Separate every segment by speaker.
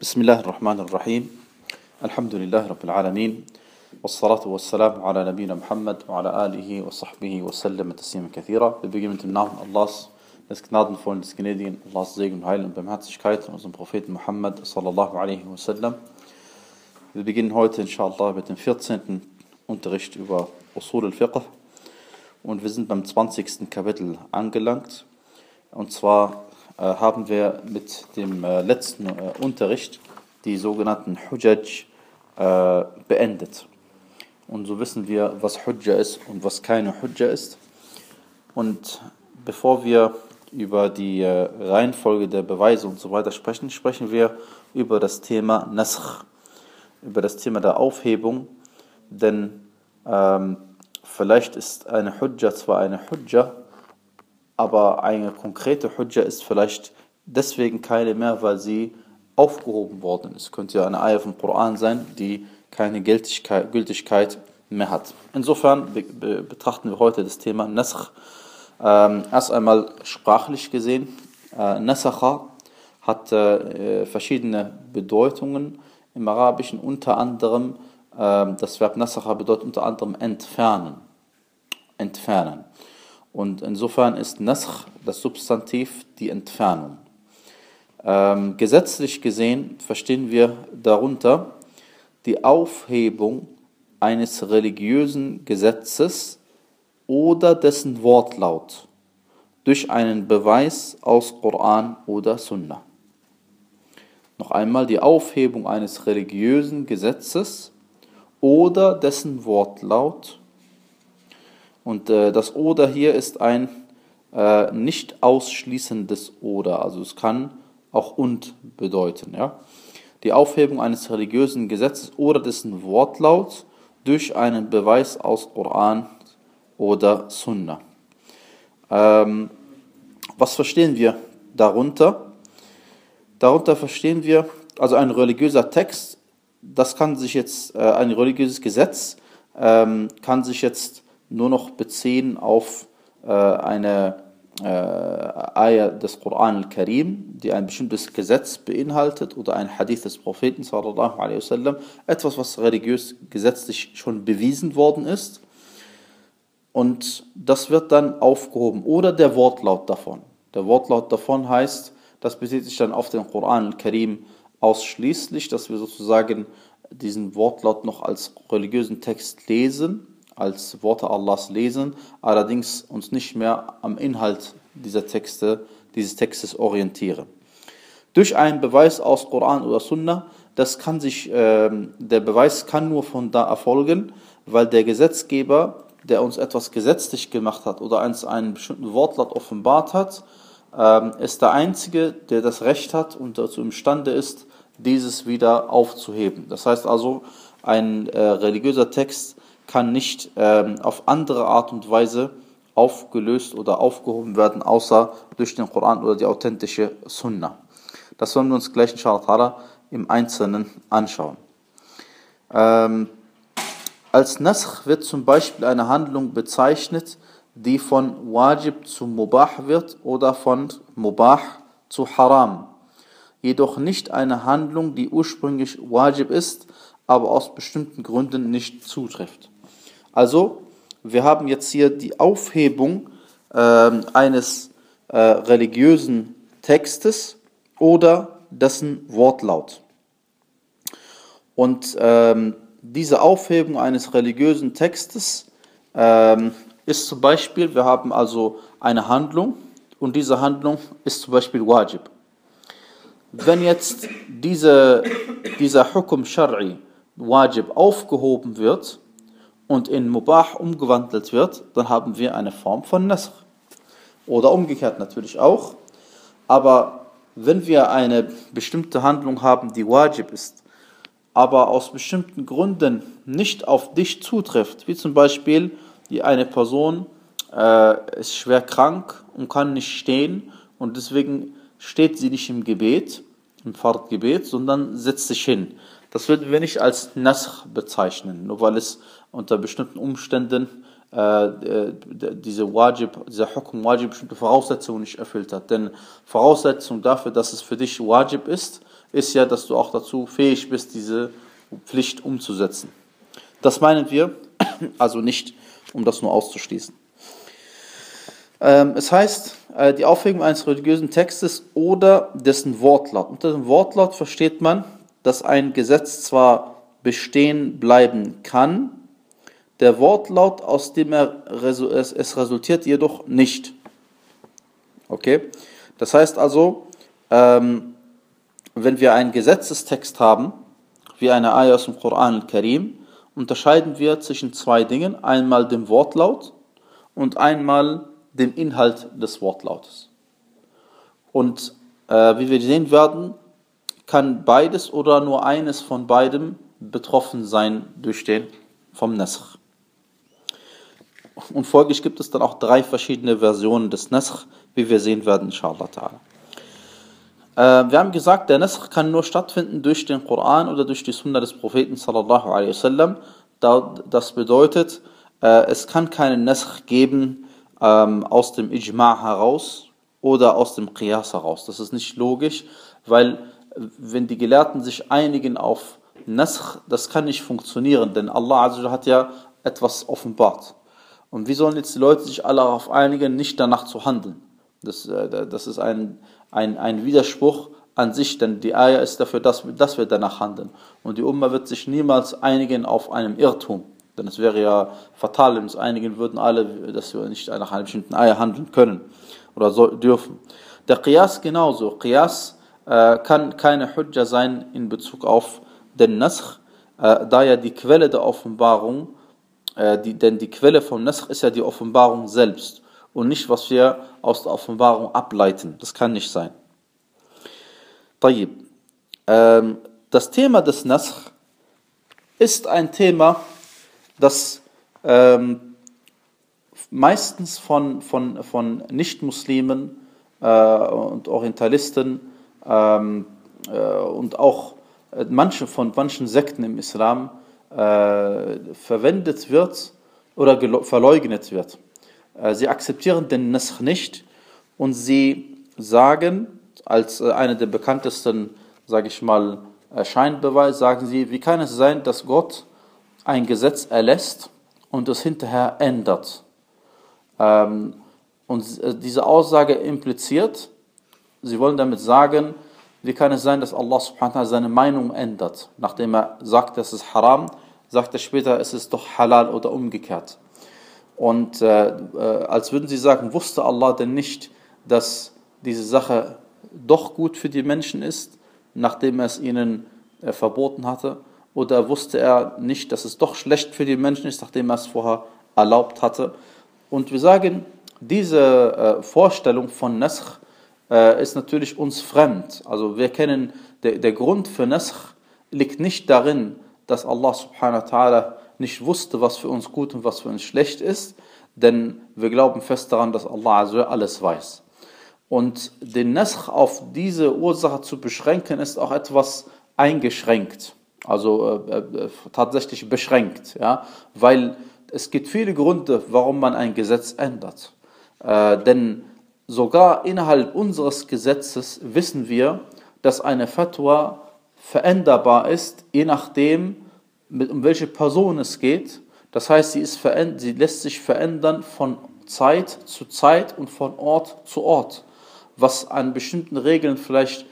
Speaker 1: بسم الله الرحمن الرحيم الحمد لله رب العالمين والصلاة والسلام على نبينا محمد وعلى آله وصحبه وسلم تسليما كثيرا ببقيمة النام الله نسك نادن فون نسك نادين الله سزيق من هايلن بمهات شكايت وزن بخفيت محمد صلى الله عليه وسلم ببقين هويت إن شاء الله بتن فيرتسنت unterricht über أصول الفقه und wir sind beim 20. Kapitel angelangt. Und zwar haben wir mit dem äh, letzten äh, Unterricht die sogenannten Hujjaj äh, beendet. Und so wissen wir, was Hujja ist und was keine Hujja ist. Und bevor wir über die äh, Reihenfolge der Beweise und so weiter sprechen, sprechen wir über das Thema Nasr, über das Thema der Aufhebung. Denn ähm, vielleicht ist eine Hujja zwar eine Hujja, aber eine konkrete Hujja ist vielleicht deswegen keine mehr, weil sie aufgehoben worden ist. Könnte ja eine Eier vom Koran sein, die keine Gültigkeit, mehr hat. Insofern be be betrachten wir heute das Thema Nasr. Ähm, erst einmal sprachlich gesehen. Äh, hat äh, verschiedene Bedeutungen im Arabischen, unter anderem äh, das Verb Nasakha bedeutet unter anderem entfernen. Entfernen. Und insofern ist Nasr das Substantiv die Entfernung. Ähm, gesetzlich gesehen verstehen wir darunter die Aufhebung eines religiösen Gesetzes oder dessen Wortlaut durch einen Beweis aus Koran oder Sunna. Noch einmal die Aufhebung eines religiösen Gesetzes oder dessen Wortlaut. Und äh, das oder hier ist ein äh, nicht ausschließendes oder, also es kann auch und bedeuten. Ja? Die Aufhebung eines religiösen Gesetzes oder dessen Wortlaut durch einen Beweis aus Koran oder Sunna. Ähm, was verstehen wir darunter? Darunter verstehen wir, also ein religiöser Text, das kann sich jetzt, äh, ein religiöses Gesetz ähm, kann sich jetzt nur noch beziehen auf äh, eine äh, Ayah des Koran al-Karim, die ein bestimmtes Gesetz beinhaltet oder ein Hadith des Propheten sallallahu alaihi wasallam, etwas, was religiös gesetzlich schon bewiesen worden ist. Und das wird dann aufgehoben. Oder der Wortlaut davon. Der Wortlaut davon heißt, das bezieht sich dann auf den Koran al-Karim ausschließlich, dass wir sozusagen diesen Wortlaut noch als religiösen Text lesen als Worte Allahs lesen, allerdings uns nicht mehr am Inhalt dieser Texte, dieses Textes orientieren. Durch einen Beweis aus Koran oder Sunna, das kann sich, äh, der Beweis kann nur von da erfolgen, weil der Gesetzgeber, der uns etwas gesetzlich gemacht hat oder uns einen bestimmten Wortlaut offenbart hat, äh, ist der Einzige, der das Recht hat und dazu imstande ist, dieses wieder aufzuheben. Das heißt also, ein äh, religiöser Text kann nicht ähm, auf andere Art und Weise aufgelöst oder aufgehoben werden, außer durch den Koran oder die authentische Sunna. Das wollen wir uns gleich inshallah im Einzelnen anschauen. Ähm, als Nasch wird zum Beispiel eine Handlung bezeichnet, die von Wajib zu Mubah wird oder von Mubah zu Haram. Jedoch nicht eine Handlung, die ursprünglich Wajib ist, aber aus bestimmten Gründen nicht zutrifft. Also, wir haben jetzt hier die Aufhebung äh, eines äh, religiösen Textes oder dessen Wortlaut. Und ähm, diese Aufhebung eines religiösen Textes ähm, ist zum Beispiel, wir haben also eine Handlung und diese Handlung ist zum Beispiel Wajib. Wenn jetzt diese, dieser Hukum Shari Wajib aufgehoben wird, und in Mubah umgewandelt wird, dann haben wir eine Form von Nasr. Oder umgekehrt natürlich auch. Aber wenn wir eine bestimmte Handlung haben, die Wajib ist, aber aus bestimmten Gründen nicht auf dich zutrifft, wie zum Beispiel die eine Person äh, ist schwer krank und kann nicht stehen und deswegen steht sie nicht im Gebet, im Fahrtgebet, sondern setzt sich hin. Das würden wir nicht als Nasr bezeichnen, nur weil es unter bestimmten Umständen äh, äh diese Wajib, dieser Hukum Wajib bestimmte Voraussetzungen nicht erfüllt hat. Denn Voraussetzung dafür, dass es für dich Wajib ist, ist ja, dass du auch dazu fähig bist, diese Pflicht umzusetzen. Das meinen wir also nicht, um das nur auszuschließen. Ähm, es heißt, äh, die Aufhebung eines religiösen Textes oder dessen Wortlaut. Unter dem Wortlaut versteht man, dass ein Gesetz zwar bestehen bleiben kann, der Wortlaut, aus dem er, es resultiert, jedoch nicht. Okay? Das heißt also, ähm, wenn wir einen Gesetzestext haben, wie eine Ayah aus dem Koran al-Karim, unterscheiden wir zwischen zwei Dingen. Einmal dem Wortlaut und einmal dem Inhalt des Wortlautes. Und äh, wie wir sehen werden, kann beides oder nur eines von beidem betroffen sein durch den vom Nasr. Und folglich gibt es dann auch drei verschiedene Versionen des Nasr, wie wir sehen werden, inshallah ta'ala. Äh, wir haben gesagt, der Nasr kann nur stattfinden durch den Koran oder durch die Sunna des Propheten sallallahu alaihi wasallam. Das bedeutet, äh, es kann keinen Nasr geben ähm, aus dem Ijma' heraus oder aus dem Qiyas heraus. Das ist nicht logisch, weil wenn die Gelehrten sich einigen auf Nasr, das kann nicht funktionieren, denn Allah hat ja etwas offenbart. Und wie sollen jetzt die Leute sich alle darauf einigen, nicht danach zu handeln? Das, äh, das ist ein, ein, ein Widerspruch an sich, denn die Ayah ist dafür, dass, dass wir danach handeln. Und die Umma wird sich niemals einigen auf einem Irrtum. Denn es wäre ja fatal, wenn es einigen würden alle, dass wir nicht nach einer bestimmten Ayah handeln können oder so, dürfen. Der Qiyas genauso. Qiyas äh, kann keine Hujja sein in Bezug auf den Nasch, äh, da ja die Quelle der Offenbarung äh, die, denn die Quelle vom Nasr ist ja die Offenbarung selbst und nicht, was wir aus der Offenbarung ableiten. Das kann nicht sein. Ähm, das Thema des Nasr ist ein Thema, das ähm, meistens von, von, von Nichtmuslimen äh, und Orientalisten ähm, äh, und auch äh, manche von manchen Sekten im Islam äh, verwendet wird oder verleugnet wird. Äh, sie akzeptieren den Nasr nicht und sie sagen, als äh, eine der bekanntesten, sage ich mal, Scheinbeweis, sagen sie, wie kann es sein, dass Gott ein Gesetz erlässt und es hinterher ändert? Ähm, und diese Aussage impliziert, sie wollen damit sagen, wie kann es sein, dass Allah subhanahu wa seine Meinung ändert? Nachdem er sagt, das ist haram, sagt er später, es ist doch halal oder umgekehrt. Und äh, äh, als würden sie sagen, wusste Allah denn nicht, dass diese Sache doch gut für die Menschen ist, nachdem er es ihnen äh, verboten hatte? Oder wusste er nicht, dass es doch schlecht für die Menschen ist, nachdem er es vorher erlaubt hatte? Und wir sagen, diese äh, Vorstellung von Nasch äh, ist natürlich uns fremd. Also wir kennen, der, der Grund für Nasch liegt nicht darin, dass Allah subhanahu wa ta'ala nicht wusste, was für uns gut und was für uns schlecht ist, denn wir glauben fest daran, dass Allah alles weiß. Und den Nasch auf diese Ursache zu beschränken, ist auch etwas eingeschränkt, also äh, äh, tatsächlich beschränkt, ja? weil es gibt viele Gründe, warum man ein Gesetz ändert. Äh, denn sogar innerhalb unseres Gesetzes wissen wir, dass eine Fatwa veränderbar ist, je nachdem, um welche Person es geht. Das heißt, sie, ist sie lässt sich verändern von Zeit zu Zeit und von Ort zu Ort. Was an bestimmten Regeln vielleicht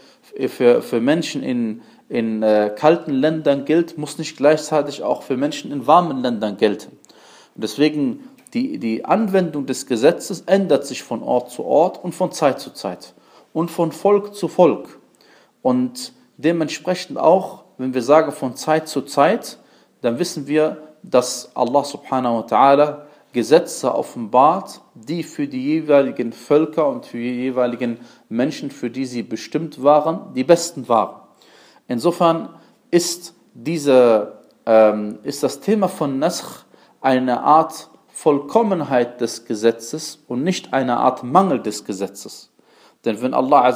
Speaker 1: für, für Menschen in, in äh, kalten Ländern gilt, muss nicht gleichzeitig auch für Menschen in warmen Ländern gelten. Und deswegen die, die Anwendung des Gesetzes ändert sich von Ort zu Ort und von Zeit zu Zeit und von Volk zu Volk. Und dementsprechend auch, wenn wir sagen von Zeit zu Zeit, dann wissen wir, dass Allah subhanahu wa ta'ala Gesetze offenbart, die für die jeweiligen Völker und für die jeweiligen Menschen, für die sie bestimmt waren, die besten waren. Insofern ist, diese, ähm, ist das Thema von Nasch eine Art Vollkommenheit des Gesetzes und nicht eine Art Mangel des Gesetzes. Denn wenn Allah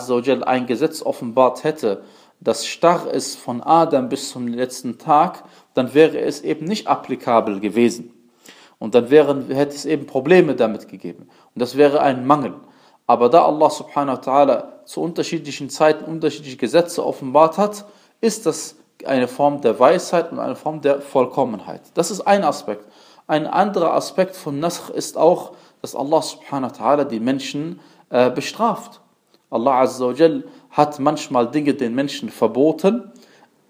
Speaker 1: ein Gesetz offenbart hätte, das starr ist von Adam bis zum letzten Tag, dann wäre es eben nicht applikabel gewesen. Und dann wären, hätte es eben Probleme damit gegeben. Und das wäre ein Mangel. Aber da Allah subhanahu wa ta'ala zu unterschiedlichen Zeiten unterschiedliche Gesetze offenbart hat, ist das eine Form der Weisheit und eine Form der Vollkommenheit. Das ist ein Aspekt. Ein anderer Aspekt von Nasr ist auch, dass Allah subhanahu wa ta'ala die Menschen äh, bestraft. Allah azza wa hat manchmal Dinge den Menschen verboten,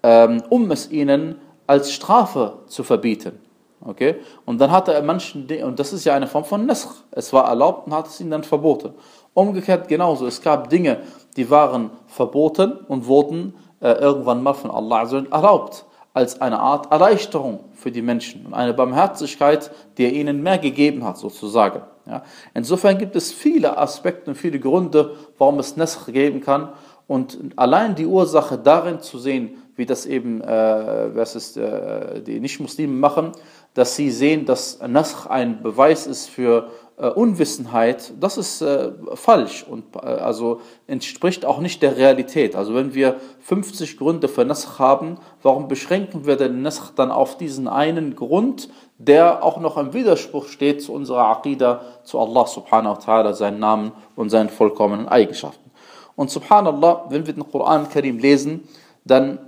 Speaker 1: ähm, um es ihnen als Strafe zu verbieten. Okay? Und dann hat er manchen und das ist ja eine Form von Nasr. Es war erlaubt und hat es ihnen dann verboten. Umgekehrt genauso. Es gab Dinge, die waren verboten und wurden äh, irgendwann mal von Allah erlaubt. Als eine Art Erleichterung für die Menschen und eine Barmherzigkeit, die er ihnen mehr gegeben hat, sozusagen. Ja? Insofern gibt es viele Aspekte und viele Gründe, warum es Nasr geben kann. Und allein die Ursache darin zu sehen, wie das eben äh, was ist, äh, die Nicht-Muslime machen, dass sie sehen, dass Nasr ein Beweis ist für Unwissenheit, das ist äh, falsch und äh, also entspricht auch nicht der Realität. Also wenn wir 50 Gründe für Nasr haben, warum beschränken wir den Nasr dann auf diesen einen Grund, der auch noch im Widerspruch steht zu unserer Aqidah, zu Allah subhanahu wa ta'ala, seinen Namen und seinen vollkommenen Eigenschaften. Und subhanallah, wenn wir den Koran Karim lesen, dann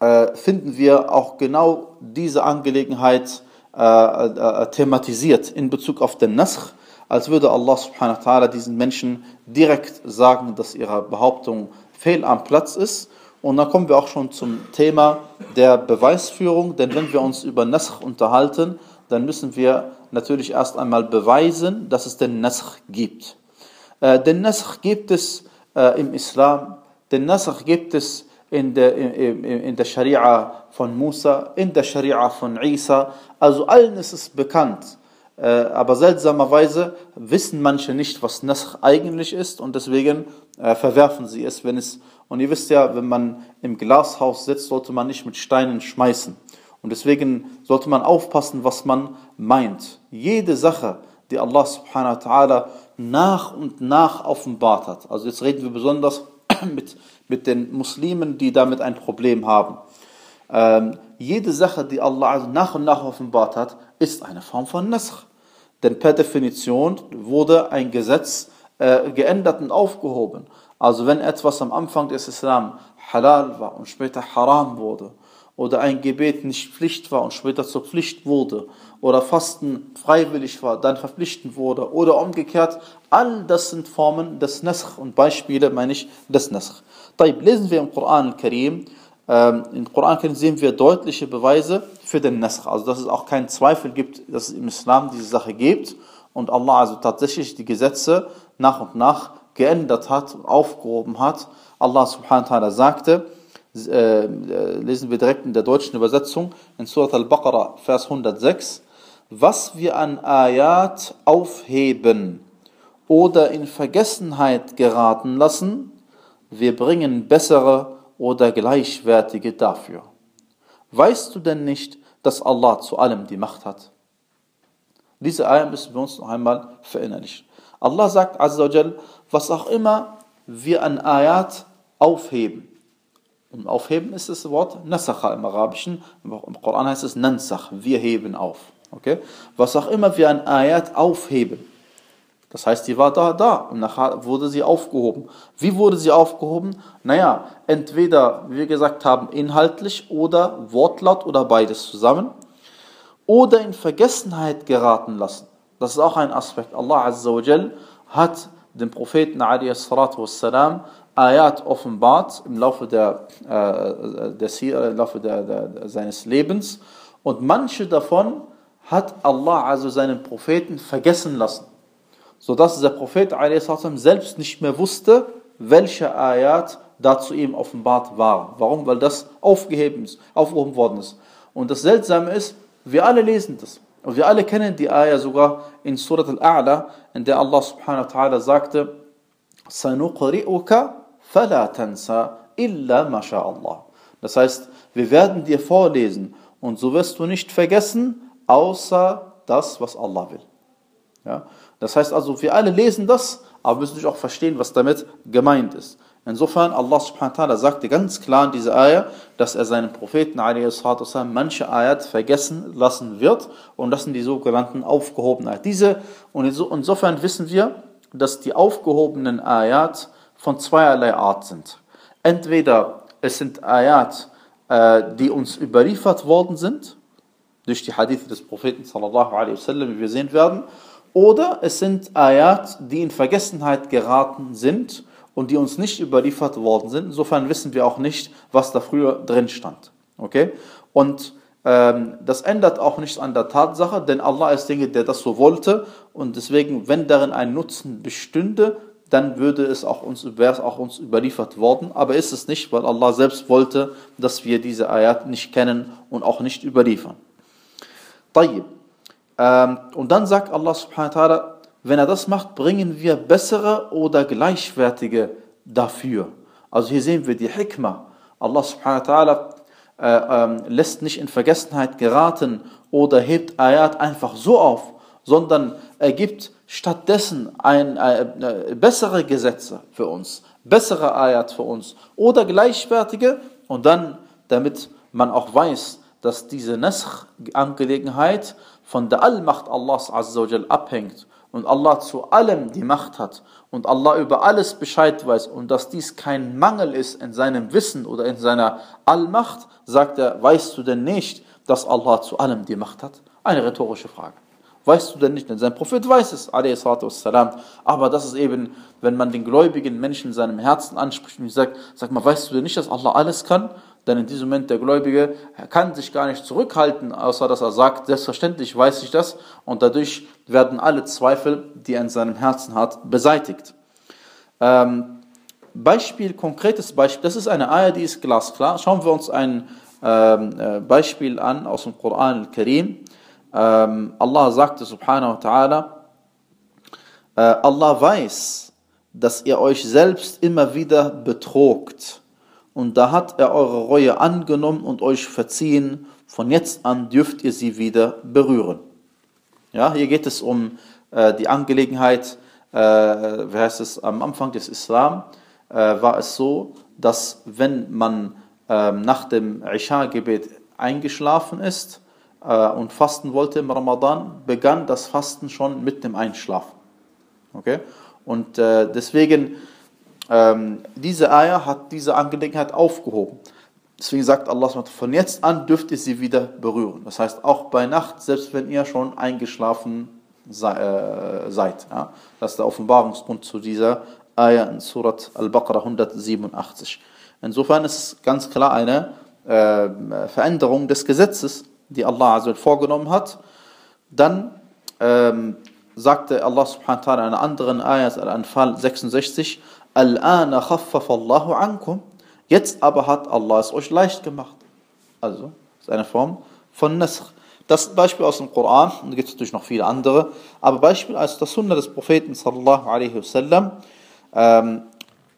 Speaker 1: äh, finden wir auch genau diese Angelegenheit äh, äh, thematisiert in Bezug auf den Nasch, als würde Allah subhanahu wa ta'ala diesen Menschen direkt sagen, dass ihre Behauptung fehl am Platz ist. Und dann kommen wir auch schon zum Thema der Beweisführung, denn wenn wir uns über Nasch unterhalten, dann müssen wir natürlich erst einmal beweisen, dass es den Nasch gibt. Äh, den Nasch gibt es äh, im Islam, den Nasch gibt es in der, in, in der Scharia von Musa, in der Scharia von Isa. Also allen ist es bekannt. Äh, aber seltsamerweise wissen manche nicht, was Nasr eigentlich ist und deswegen äh, verwerfen sie es, wenn es. Und ihr wisst ja, wenn man im Glashaus sitzt, sollte man nicht mit Steinen schmeißen. Und deswegen sollte man aufpassen, was man meint. Jede Sache, die Allah subhanahu wa ta'ala nach und nach offenbart hat. Also jetzt reden wir besonders mit, mit den Muslimen, die damit ein Problem haben. Ähm, jede Sache, die Allah also nach und nach offenbart hat, ist eine Form von Nasr. Denn per Definition wurde ein Gesetz äh, geändert und aufgehoben. Also wenn etwas am Anfang des Islam halal war und später haram wurde, oder ein Gebet nicht Pflicht war und später zur Pflicht wurde, oder Fasten freiwillig war, dann verpflichtend wurde, oder umgekehrt, all das sind Formen des Nasr und Beispiele, meine ich, des Nasr. lesen wir im Koran al-Karim, ähm, Im Koran sehen wir deutliche Beweise für den Nasr. Also dass es auch keinen Zweifel gibt, dass es im Islam diese Sache gibt und Allah also tatsächlich die Gesetze nach und nach geändert hat, aufgehoben hat. Allah subhanahu wa ta'ala sagte, äh, lesen wir direkt in der deutschen Übersetzung, in Surat al-Baqarah, Vers 106, was wir an Ayat aufheben oder in Vergessenheit geraten lassen, wir bringen bessere oder Gleichwertige dafür. Weißt du denn nicht, dass Allah zu allem die Macht hat? Diese Eier müssen wir uns noch einmal verinnerlichen. Allah sagt, Azzawajal, was auch immer wir an Ayat aufheben. Und aufheben ist das Wort Nasakha im Arabischen, im Koran heißt es Nansach, wir heben auf. Okay? Was auch immer wir an Ayat aufheben. Das heißt, die war da, da und nachher wurde sie aufgehoben. Wie wurde sie aufgehoben? Naja, entweder, wie wir gesagt haben, inhaltlich oder Wortlaut oder beides zusammen. Oder in Vergessenheit geraten lassen. Das ist auch ein Aspekt. Allah Azza wa hat dem Propheten wassalam, Ayat offenbart im Laufe, der, äh, der, im Laufe der, der, seines Lebens. Und manche davon hat Allah also seinen Propheten vergessen lassen sodass der Prophet selbst nicht mehr wusste, welche Ayat da zu ihm offenbart waren. Warum? Weil das aufgehoben, ist, aufgehoben worden ist. Und das Seltsame ist, wir alle lesen das. Und wir alle kennen die Ayah sogar in Surat Al-A'la, in der Allah subhanahu wa ta'ala sagte, سَنُقْرِئُكَ فَلَا تَنْسَى إِلَّا مَا شَاءَ اللَّهِ Das heißt, wir werden dir vorlesen und so wirst du nicht vergessen, außer das, was Allah will. Ja? Das heißt also, wir alle lesen das, aber müssen natürlich auch verstehen, was damit gemeint ist. Insofern, Allah subhanahu wa ta'ala sagte ganz klar in dieser Ayah, dass er seinen Propheten والسلام, manche Ayat vergessen lassen wird und das sind die sogenannten Aufgehobenheit. Diese, und insofern wissen wir, dass die aufgehobenen Ayat von zweierlei Art sind. Entweder es sind Ayat, äh, die uns überliefert worden sind, durch die Hadith des Propheten sallallahu alaihi wasallam, wie wir sehen werden, oder es sind Ayat, die in Vergessenheit geraten sind und die uns nicht überliefert worden sind. Insofern wissen wir auch nicht, was da früher drin stand. Okay? Und ähm, das ändert auch nichts an der Tatsache, denn Allah ist Dinge, der das so wollte und deswegen, wenn darin ein Nutzen bestünde, dann würde es auch uns, wäre es auch uns überliefert worden, aber ist es nicht, weil Allah selbst wollte, dass wir diese Ayat nicht kennen und auch nicht überliefern. طيب. Ähm, und dann sagt Allah subhanahu wa ta'ala, wenn er das macht, bringen wir bessere oder gleichwertige dafür. Also hier sehen wir die Hikmah. Allah subhanahu wa ta'ala äh, ähm, lässt nicht in Vergessenheit geraten oder hebt Ayat einfach so auf, sondern er gibt stattdessen ein, äh, äh, bessere Gesetze für uns, bessere Ayat für uns oder gleichwertige und dann, damit man auch weiß, dass diese Nasr-Angelegenheit von der Allmacht Allahs abhängt und Allah zu allem die Macht hat und Allah über alles Bescheid weiß und dass dies kein Mangel ist in seinem Wissen oder in seiner Allmacht, sagt er, weißt du denn nicht, dass Allah zu allem die Macht hat? Eine rhetorische Frage. Weißt du denn nicht? Denn sein Prophet weiß es, wassalam. aber das ist eben, wenn man den gläubigen Menschen in seinem Herzen anspricht und sagt, sag mal, weißt du denn nicht, dass Allah alles kann? Denn in diesem Moment der Gläubige kann sich gar nicht zurückhalten, außer dass er sagt, selbstverständlich weiß ich das. Und dadurch werden alle Zweifel, die er in seinem Herzen hat, beseitigt. Ähm, Beispiel, konkretes Beispiel, das ist eine Eier, die ist glasklar. Schauen wir uns ein ähm, äh, Beispiel an aus dem Koran al-Karim. Ähm, Allah sagte subhanahu wa ta'ala, äh, Allah weiß, dass ihr euch selbst immer wieder betrogt und da hat er eure Reue angenommen und euch verziehen. Von jetzt an dürft ihr sie wieder berühren. Ja, hier geht es um äh, die Angelegenheit, äh, wie heißt es, am Anfang des Islam äh, war es so, dass wenn man äh, nach dem Isha-Gebet eingeschlafen ist und fasten wollte im Ramadan, begann das Fasten schon mit dem Einschlafen. Okay? Und äh, deswegen ähm, diese Eier hat diese Angelegenheit aufgehoben. Deswegen sagt Allah, von jetzt an dürft ihr sie wieder berühren. Das heißt, auch bei Nacht, selbst wenn ihr schon eingeschlafen sei, äh, seid. Ja? Das ist der Offenbarungsgrund zu dieser Eier in Surat Al-Baqarah 187. Insofern ist es ganz klar eine äh, Veränderung des Gesetzes, die Allah also vorgenommen hat. Dann ähm, sagte Allah subhanahu wa ta'ala in einer anderen Ayat, Al-Anfal 66, Al-ana Allahu ankum. Jetzt aber hat Allah es euch leicht gemacht. Also, ist eine Form von Nasr. Das Beispiel aus dem Koran, und da gibt es natürlich noch viele andere, aber Beispiel als das Sunna des Propheten sallallahu alaihi wasallam, ähm,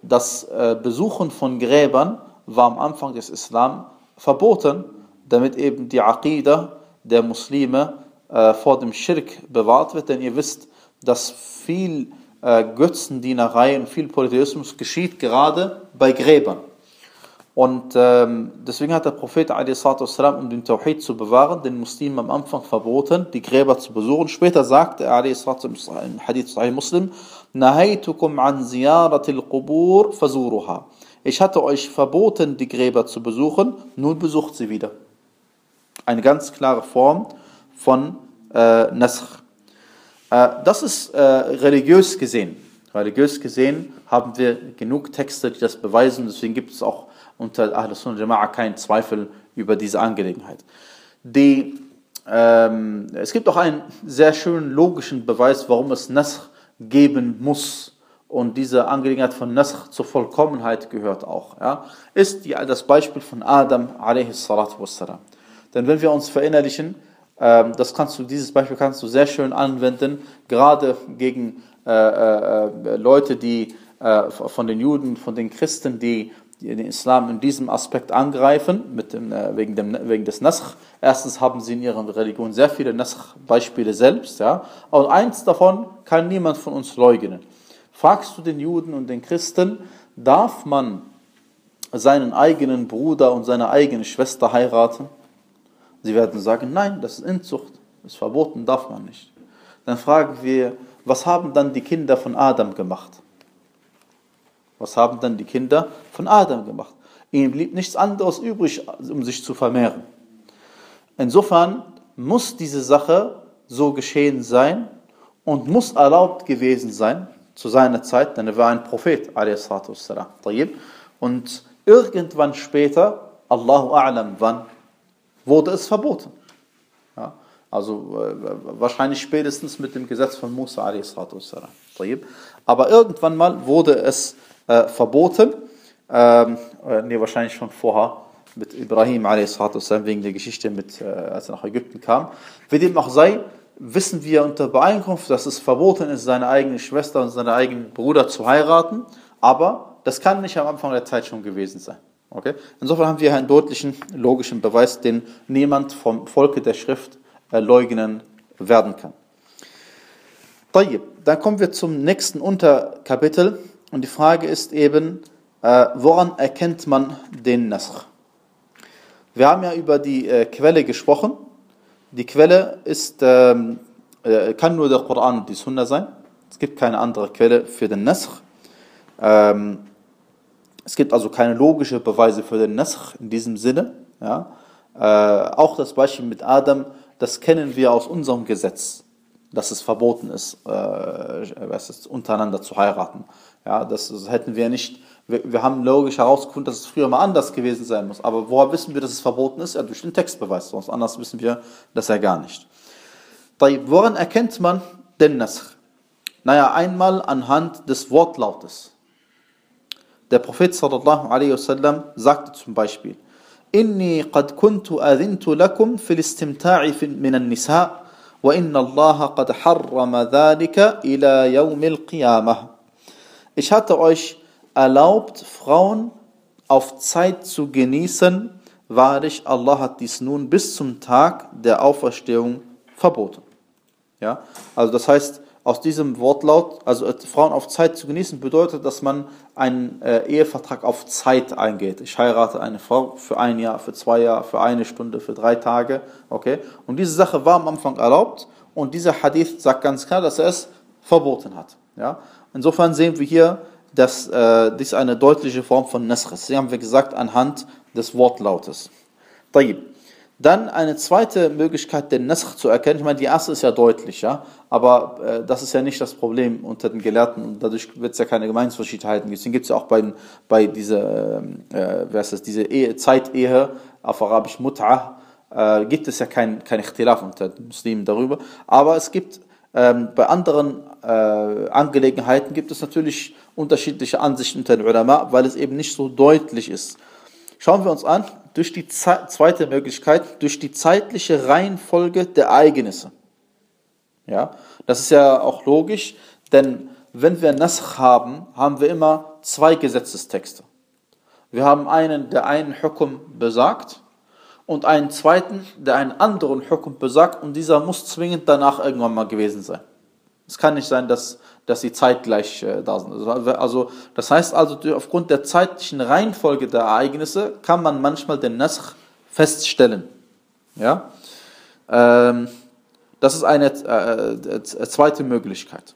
Speaker 1: das äh, Besuchen von Gräbern war am Anfang des Islam verboten, damit eben die Aqidah der Muslime äh, vor dem Schirk bewahrt wird, denn ihr wisst, dass viel äh, Götzendienerei und viel Polytheismus geschieht gerade bei Gräbern. Und ähm, deswegen hat der Prophet والسلام, um den Tawhid zu bewahren, den Muslimen am Anfang verboten, die Gräber zu besuchen. Später sagte er im Hadith Sahih Muslim, Nahaytukum an ziyaratil qubur fazuruha. Ich hatte euch verboten, die Gräber zu besuchen, nun besucht sie wieder. Eine ganz klare Form von äh, Nasr. Äh, das ist äh, religiös gesehen. Religiös gesehen haben wir genug Texte, die das beweisen. Deswegen gibt es auch unter Ahlus Sunnah Jama'a keinen Zweifel über diese Angelegenheit. Die, ähm, es gibt auch einen sehr schönen logischen Beweis, warum es Nasr geben muss. Und diese Angelegenheit von Nasr zur Vollkommenheit gehört auch. Ja, ist die, das Beispiel von Adam a.s. Denn wenn wir uns verinnerlichen, ähm, das kannst du, dieses Beispiel kannst du sehr schön anwenden, gerade gegen äh, äh, äh Leute, die von den Juden, von den Christen, die, die, den Islam in diesem Aspekt angreifen, mit dem, wegen, dem, wegen des Nasr. Erstens haben sie in ihrer Religion sehr viele Nasr-Beispiele selbst, ja. Und eins davon kann niemand von uns leugnen. Fragst du den Juden und den Christen, darf man seinen eigenen Bruder und seine eigene Schwester heiraten? Sie werden sagen, nein, das ist Inzucht, das ist verboten, darf man nicht. Dann fragen wir, was haben dann die Kinder von Adam gemacht? Was haben dann die Kinder von Adam gemacht? Ihnen blieb nichts anderes übrig, um sich zu vermehren. Insofern muss diese Sache so geschehen sein und muss erlaubt gewesen sein zu seiner Zeit, denn er war ein Prophet, und irgendwann später, Allahu A'lam, wann, wurde es verboten. Ja, also äh, wahrscheinlich spätestens mit dem Gesetz von Musa Aber irgendwann mal wurde es äh, verboten, ähm, äh, nee, wahrscheinlich schon vorher, mit Ibrahim wegen der Geschichte, mit, äh, als er nach Ägypten kam. Wie dem auch sei, wissen wir unter Beeinkunft, dass es verboten ist, seine eigene Schwester und seinen eigenen Bruder zu heiraten, aber das kann nicht am Anfang der Zeit schon gewesen sein. Okay? Insofern haben wir einen deutlichen, logischen Beweis, den niemand vom Volke der Schrift leugnen werden kann. Dann kommen wir zum nächsten Unterkapitel und die Frage ist eben, äh, woran erkennt man den Nasr? Wir haben ja über die äh, Quelle gesprochen. Die Quelle ist, ähm, äh, kann nur der Koran und die Sunna sein. Es gibt keine andere Quelle für den Nasr. Ähm, es gibt also keine logischen Beweise für den Nasr in diesem Sinne. Ja? Äh, auch das Beispiel mit Adam, das kennen wir aus unserem Gesetz, dass es verboten ist, äh, was ist untereinander zu heiraten. Ja, das, hätten wir nicht wir, wir haben logisch herausgefunden, dass es früher mal anders gewesen sein muss. Aber woher wissen wir, dass es verboten ist? Ja, durch den Textbeweis. Sonst anders wissen wir das ja gar nicht. Woran erkennt man den Nasr? Naja, einmal anhand des Wortlautes. Der Prophet sallallahu alaihi wasallam sagte zum Beispiel, Inni qad kuntu adhintu lakum fil istimta'i min nisa wa inna Allah qad harrama dhalika ila yawm qiyamah. Ich hatte euch erlaubt, Frauen auf Zeit zu genießen. Wahrlich, Allah hat dies nun bis zum Tag der Auferstehung verboten. Ja, also das heißt, aus diesem Wortlaut, also äh, Frauen auf Zeit zu genießen, bedeutet, dass man einen äh, Ehevertrag auf Zeit eingeht. Ich heirate eine Frau für ein Jahr, für zwei Jahre, für eine Stunde, für drei Tage. Okay? Und diese Sache war am Anfang erlaubt und dieser Hadith sagt ganz klar, dass er es verboten hat. Ja? Insofern sehen wir hier, dass äh, dies eine deutliche Form von Nasr ist. Sie haben wir gesagt anhand des Wortlautes. Dann eine zweite Möglichkeit, den Nasr zu erkennen. Ich meine, die erste ist ja deutlich, ja, aber äh, das ist ja nicht das Problem unter den Gelehrten und dadurch wird es ja keine Gemeinsverschiedenheiten geben. Deswegen gibt es ja auch bei, bei dieser, äh, wer ist das, diese Ehe, Zeitehe auf Arabisch Mut'ah, äh, gibt es ja kein, kein Ikhtilaf unter den Muslimen darüber. Aber es gibt ähm, bei anderen äh, Angelegenheiten gibt es natürlich unterschiedliche Ansichten unter den Ulama, weil es eben nicht so deutlich ist. Schauen wir uns an, durch die zweite Möglichkeit, durch die zeitliche Reihenfolge der Ereignisse. Ja, das ist ja auch logisch, denn wenn wir Nasch haben, haben wir immer zwei Gesetzestexte. Wir haben einen, der einen Hukum besagt und einen zweiten, der einen anderen Hukum besagt und dieser muss zwingend danach irgendwann mal gewesen sein. Es kann nicht sein, dass dass sie zeitgleich äh, da sind. Also, also, das heißt also, aufgrund der zeitlichen Reihenfolge der Ereignisse kann man manchmal den Nasch feststellen. Ja? Ähm, das ist eine äh, äh, zweite Möglichkeit.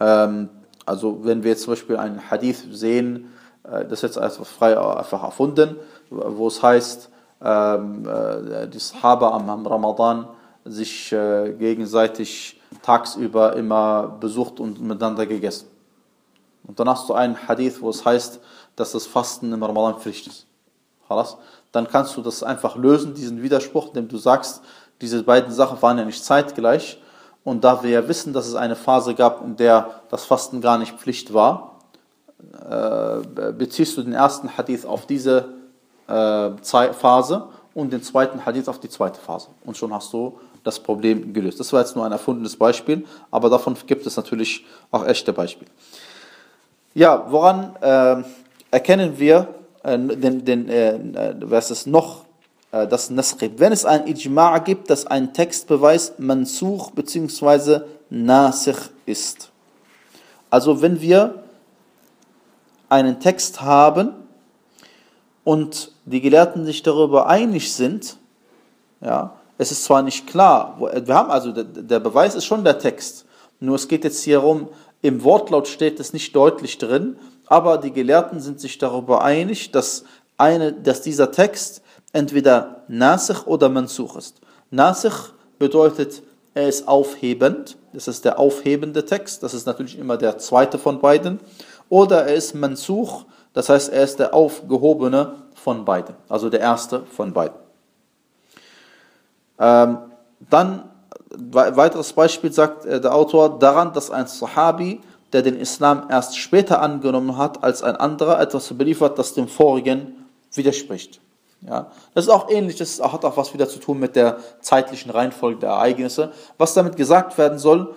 Speaker 1: Ähm, also, wenn wir jetzt zum Beispiel einen Hadith sehen, das ist jetzt einfach frei einfach erfunden, wo es heißt, ähm, äh, die Sahaba am Ramadan sich gegenseitig tagsüber immer besucht und miteinander gegessen. Und dann hast du einen Hadith, wo es heißt, dass das Fasten im Ramadan Pflicht ist. Dann kannst du das einfach lösen, diesen Widerspruch, indem du sagst, diese beiden Sachen waren ja nicht zeitgleich. Und da wir ja wissen, dass es eine Phase gab, in der das Fasten gar nicht Pflicht war, äh, beziehst du den ersten Hadith auf diese äh, Phase und den zweiten Hadith auf die zweite Phase. Und schon hast du das Problem gelöst. Das war jetzt nur ein erfundenes Beispiel, aber davon gibt es natürlich auch echte Beispiele. Ja, woran äh, erkennen wir äh, den, den, äh, was es noch, äh, das Nasr Wenn es ein Ijma' gibt, dass ein Textbeweis Mansuch bzw. Nasikh ist. Also wenn wir einen Text haben und die Gelehrten sich darüber einig sind, ja, es ist zwar nicht klar, wir haben also, der Beweis ist schon der Text. Nur es geht jetzt hier um, im Wortlaut steht es nicht deutlich drin, aber die Gelehrten sind sich darüber einig, dass, eine, dass dieser Text entweder Nasikh oder Mansuch ist. Nasikh bedeutet, er ist aufhebend, das ist der aufhebende Text, das ist natürlich immer der zweite von beiden, oder er ist Mansuch, das heißt, er ist der aufgehobene von beiden, also der erste von beiden. Ähm, dann, weiteres Beispiel sagt äh, der Autor, daran, dass ein Sahabi, der den Islam erst später angenommen hat als ein anderer, etwas überliefert, das dem vorigen widerspricht. Ja, das ist auch ähnlich, das hat auch was wieder zu tun mit der zeitlichen Reihenfolge der Ereignisse. Was damit gesagt werden soll,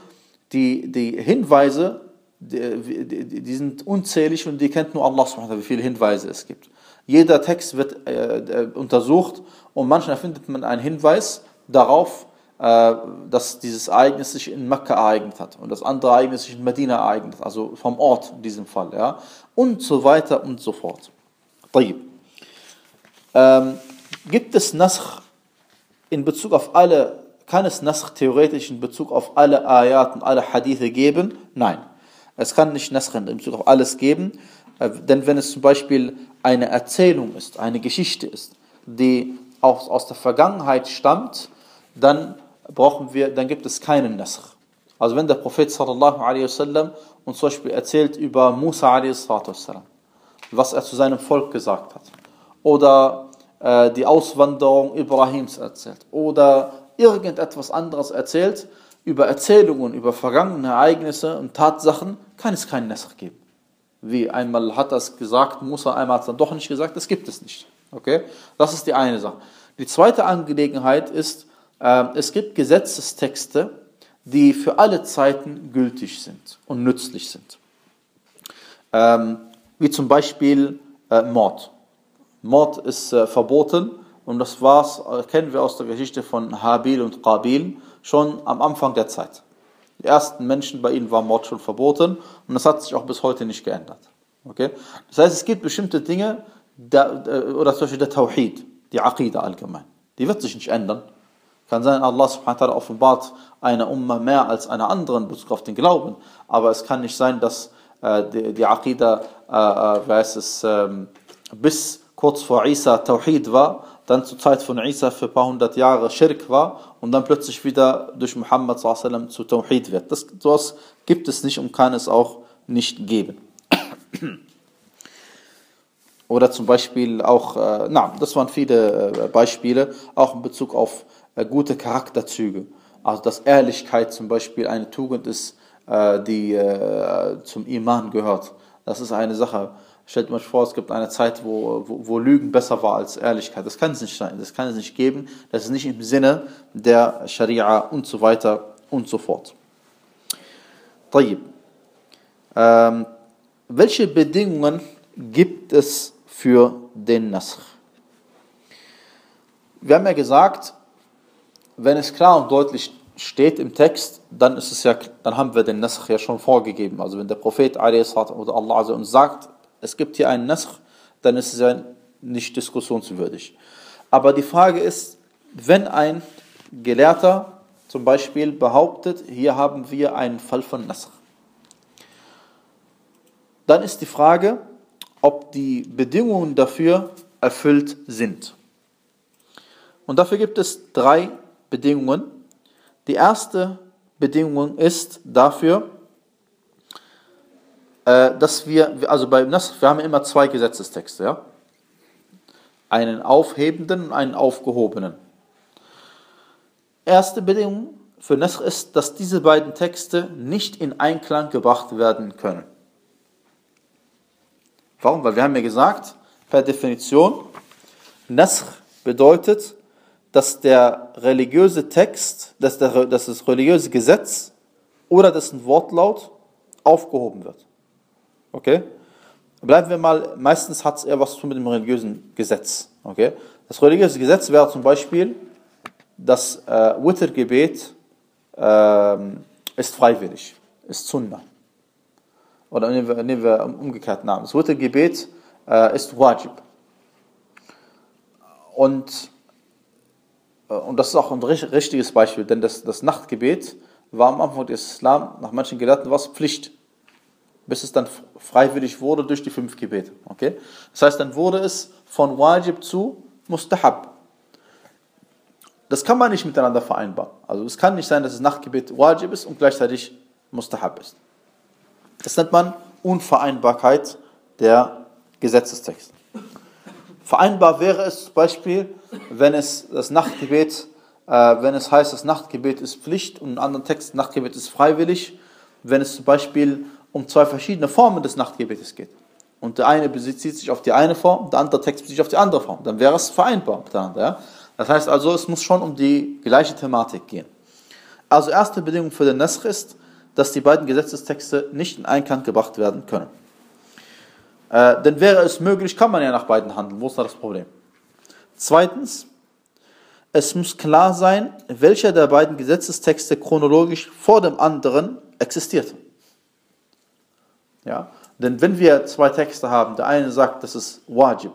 Speaker 1: die, die Hinweise, die, die, die sind unzählig und die kennt nur Allah, wie viele Hinweise es gibt. Jeder Text wird äh, äh, untersucht und manchmal findet man einen Hinweis darauf, äh, dass dieses Ereignis sich in Mekka ereignet hat und das andere Ereignis sich in Medina ereignet hat, also vom Ort in diesem Fall, ja, und so weiter und so fort. Ähm, gibt es Nasch in Bezug auf alle, kann es Nasch theoretisch in Bezug auf alle Ayat und alle Hadithe geben? Nein. Es kann nicht Nasch in Bezug auf alles geben, denn wenn es zum Beispiel eine Erzählung ist, eine Geschichte ist, die aus, aus der Vergangenheit stammt, dann brauchen wir, dann gibt es keinen Nasch. Also wenn der Prophet sallallahu alaihi wasallam uns zum Beispiel erzählt über Musa alaihi wasallam, was er zu seinem Volk gesagt hat, oder äh, die Auswanderung Ibrahims erzählt oder irgendetwas anderes erzählt, über Erzählungen, über vergangene Ereignisse und Tatsachen, kann es keinen Nesach geben. Wie einmal hat das gesagt, Musa einmal hat es dann doch nicht gesagt, das gibt es nicht. Okay? Das ist die eine Sache. Die zweite Angelegenheit ist, äh, es gibt Gesetzestexte, die für alle Zeiten gültig sind und nützlich sind. Ähm, wie zum Beispiel äh, Mord. Mord ist äh, verboten und das war's, äh, kennen wir aus der Geschichte von Habil und Qabil schon am Anfang der Zeit. Die ersten Menschen bei ihnen war Mord schon verboten und das hat sich auch bis heute nicht geändert. Okay? Das heißt, es gibt bestimmte Dinge, der, äh, oder zum Beispiel der Tawhid, die Aqidah allgemein, die wird sich nicht ändern. Kann sein, Allah subhanahu wa ta'ala offenbart eine Umma mehr als eine andere in Bezug auf den Glauben, aber es kann nicht sein, dass äh, die, die Aqidah, äh, äh, weiß es, ähm, bis kurz vor Isa Tawhid war, dann zur Zeit von Isa für ein paar hundert Jahre Schirk war und dann plötzlich wieder durch Muhammad sallam zu Tawhid wird. Das, sowas gibt es nicht und kann es auch nicht geben. Oder zum Beispiel auch, äh, na, das waren viele äh, Beispiele, auch in Bezug auf äh, gute Charakterzüge. Also dass Ehrlichkeit zum Beispiel eine Tugend ist, äh, die äh, zum Iman gehört. Das ist eine Sache, Stellt euch vor, es gibt eine Zeit, wo, wo, wo, Lügen besser war als Ehrlichkeit. Das kann es nicht sein. Das kann es nicht geben. Das ist nicht im Sinne der Scharia und so weiter und so fort. طيب. Ähm, welche Bedingungen gibt es für den Nasr? Wir haben ja gesagt, wenn es klar und deutlich steht im Text, dann ist es ja, dann haben wir den Nasr ja schon vorgegeben. Also wenn der Prophet oder Allah uns sagt, es gibt hier einen Nasch, dann ist es ja nicht diskussionswürdig. Aber die Frage ist, wenn ein Gelehrter zum Beispiel behauptet, hier haben wir einen Fall von Nasch, dann ist die Frage, ob die Bedingungen dafür erfüllt sind. Und dafür gibt es drei Bedingungen. Die erste Bedingung ist dafür, äh, dass wir, also bei Nasr, wir haben immer zwei Gesetzestexte, ja? Einen aufhebenden und einen aufgehobenen. Erste Bedingung für Nasr ist, dass diese beiden Texte nicht in Einklang gebracht werden können. Warum? Weil wir haben ja gesagt, per Definition, Nasr bedeutet, dass der religiöse Text, dass, der, dass das religiöse Gesetz oder dessen Wortlaut aufgehoben wird. Okay? Bleiben wir mal, meistens hat es eher was zu tun mit dem religiösen Gesetz. Okay? Das religiöse Gesetz wäre zum Beispiel, das äh, Wittergebet äh, ist freiwillig, ist Sunnah. Oder nehmen wir, nehmen wir umgekehrt Namen. Das Wittergebet äh, ist Wajib. Und, äh, und das ist auch ein richtiges Beispiel, denn das, das Nachtgebet war am Anfang des Islam nach manchen Gelehrten was Pflicht, bis es dann freiwillig wurde durch die fünf Gebete. Okay? Das heißt, dann wurde es von Wajib zu Mustahab. Das kann man nicht miteinander vereinbaren. Also es kann nicht sein, dass das Nachtgebet Wajib ist und gleichzeitig Mustahab ist. Das nennt man Unvereinbarkeit der Gesetzestexte. Vereinbar wäre es zum Beispiel, wenn es das Nachtgebet, äh, wenn es heißt, das Nachtgebet ist Pflicht und in anderen Texten Nachtgebet ist freiwillig, wenn es zum Beispiel um zwei verschiedene Formen des Nachtgebetes geht. Und der eine bezieht sich auf die eine Form, der andere Text bezieht sich auf die andere Form. Dann wäre es vereinbar miteinander. Ja? Das heißt also, es muss schon um die gleiche Thematik gehen. Also erste Bedingung für den Nasr ist, dass die beiden Gesetzestexte nicht in Einklang gebracht werden können. Äh, denn wäre es möglich, kann man ja nach beiden handeln. Wo ist da das Problem? Zweitens, es muss klar sein, welcher der beiden Gesetzestexte chronologisch vor dem anderen existiert. Ja? Denn wenn wir zwei Texte haben, der eine sagt, das ist Wajib